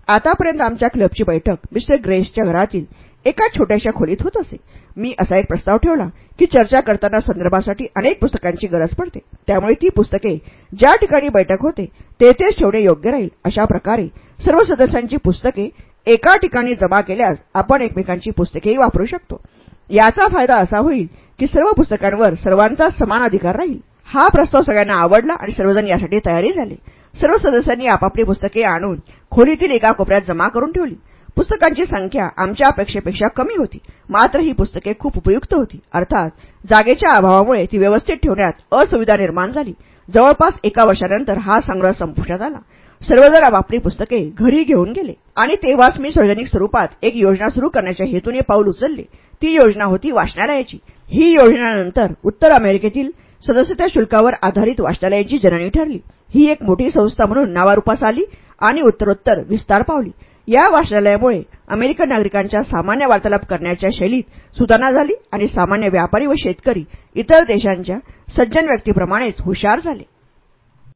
आतापर्यंत आमच्या क्लबची बैठक मिस्टर ग्रेसच्या घरातील एका छोट्याशा खोलीत होत असे. मी असा एक प्रस्ताव ठेवला की चर्चा करताना संदर्भासाठी अनेक पुस्तकांची गरज पडते. त्यामुळे ती पुस्तके ज्या ठिकाणी बैठक होते तेथेच ठेवणे योग्य राहील. अशा प्रकारे सर्व सदस्यांची पुस्तके एका ठिकाणी जमा केल्यास आपण एकमेकांची पुस्तकेही वापरू शकतो. याचा फायदा असा होईल की सर्व पुस्तकांवर सर्वांचा समान अधिकार राहील. हा प्रस्ताव सगळ्यांना आवडला आणि सर्वजण यासाठी तयारी झाले. सर्व सदस्यांनी आपापली पुस्तके आणून खोलीतील एका कोपऱ्यात जमा करून ठेवली. पुस्तकांची संख्या आमच्या अपेक्षेपेक्षा कमी होती. मात्र ही पुस्तके खूप उपयुक्त होती. अर्थात जागेच्या अभावामुळे ती व्यवस्थित ठेवण्यात असुविधा निर्माण झाली. जवळपास एका वर्षानंतर हा संग्रह संपुष्टात आला. सर्वजण आपापली पुस्तके घरी घेऊन गेले आणि तेव्हाच मी सार्वजनिक स्वरूपात एक योजना सुरू करण्याच्या हेतूने पाऊल उचलले. ती योजना होती वाचनालयाची. ही योजनानंतर उत्तर अमेरिकेतील सदस्यता शुल्कावर आधारित वाचनालयांची जननी ठरली. ही एक मोठी संस्था म्हणून नावारूपास आली आणि उत्तरोत्तर विस्तार पावली. या वाचनालयामुळे अमेरिकन नागरिकांच्या सामान्य वार्तालाप करण्याच्या शैलीत सुधारणा झाली आणि सामान्य व्यापारी व शेतकरी इतर देशांच्या सज्जन व्यक्तीप्रमाणेच हुशार झाले.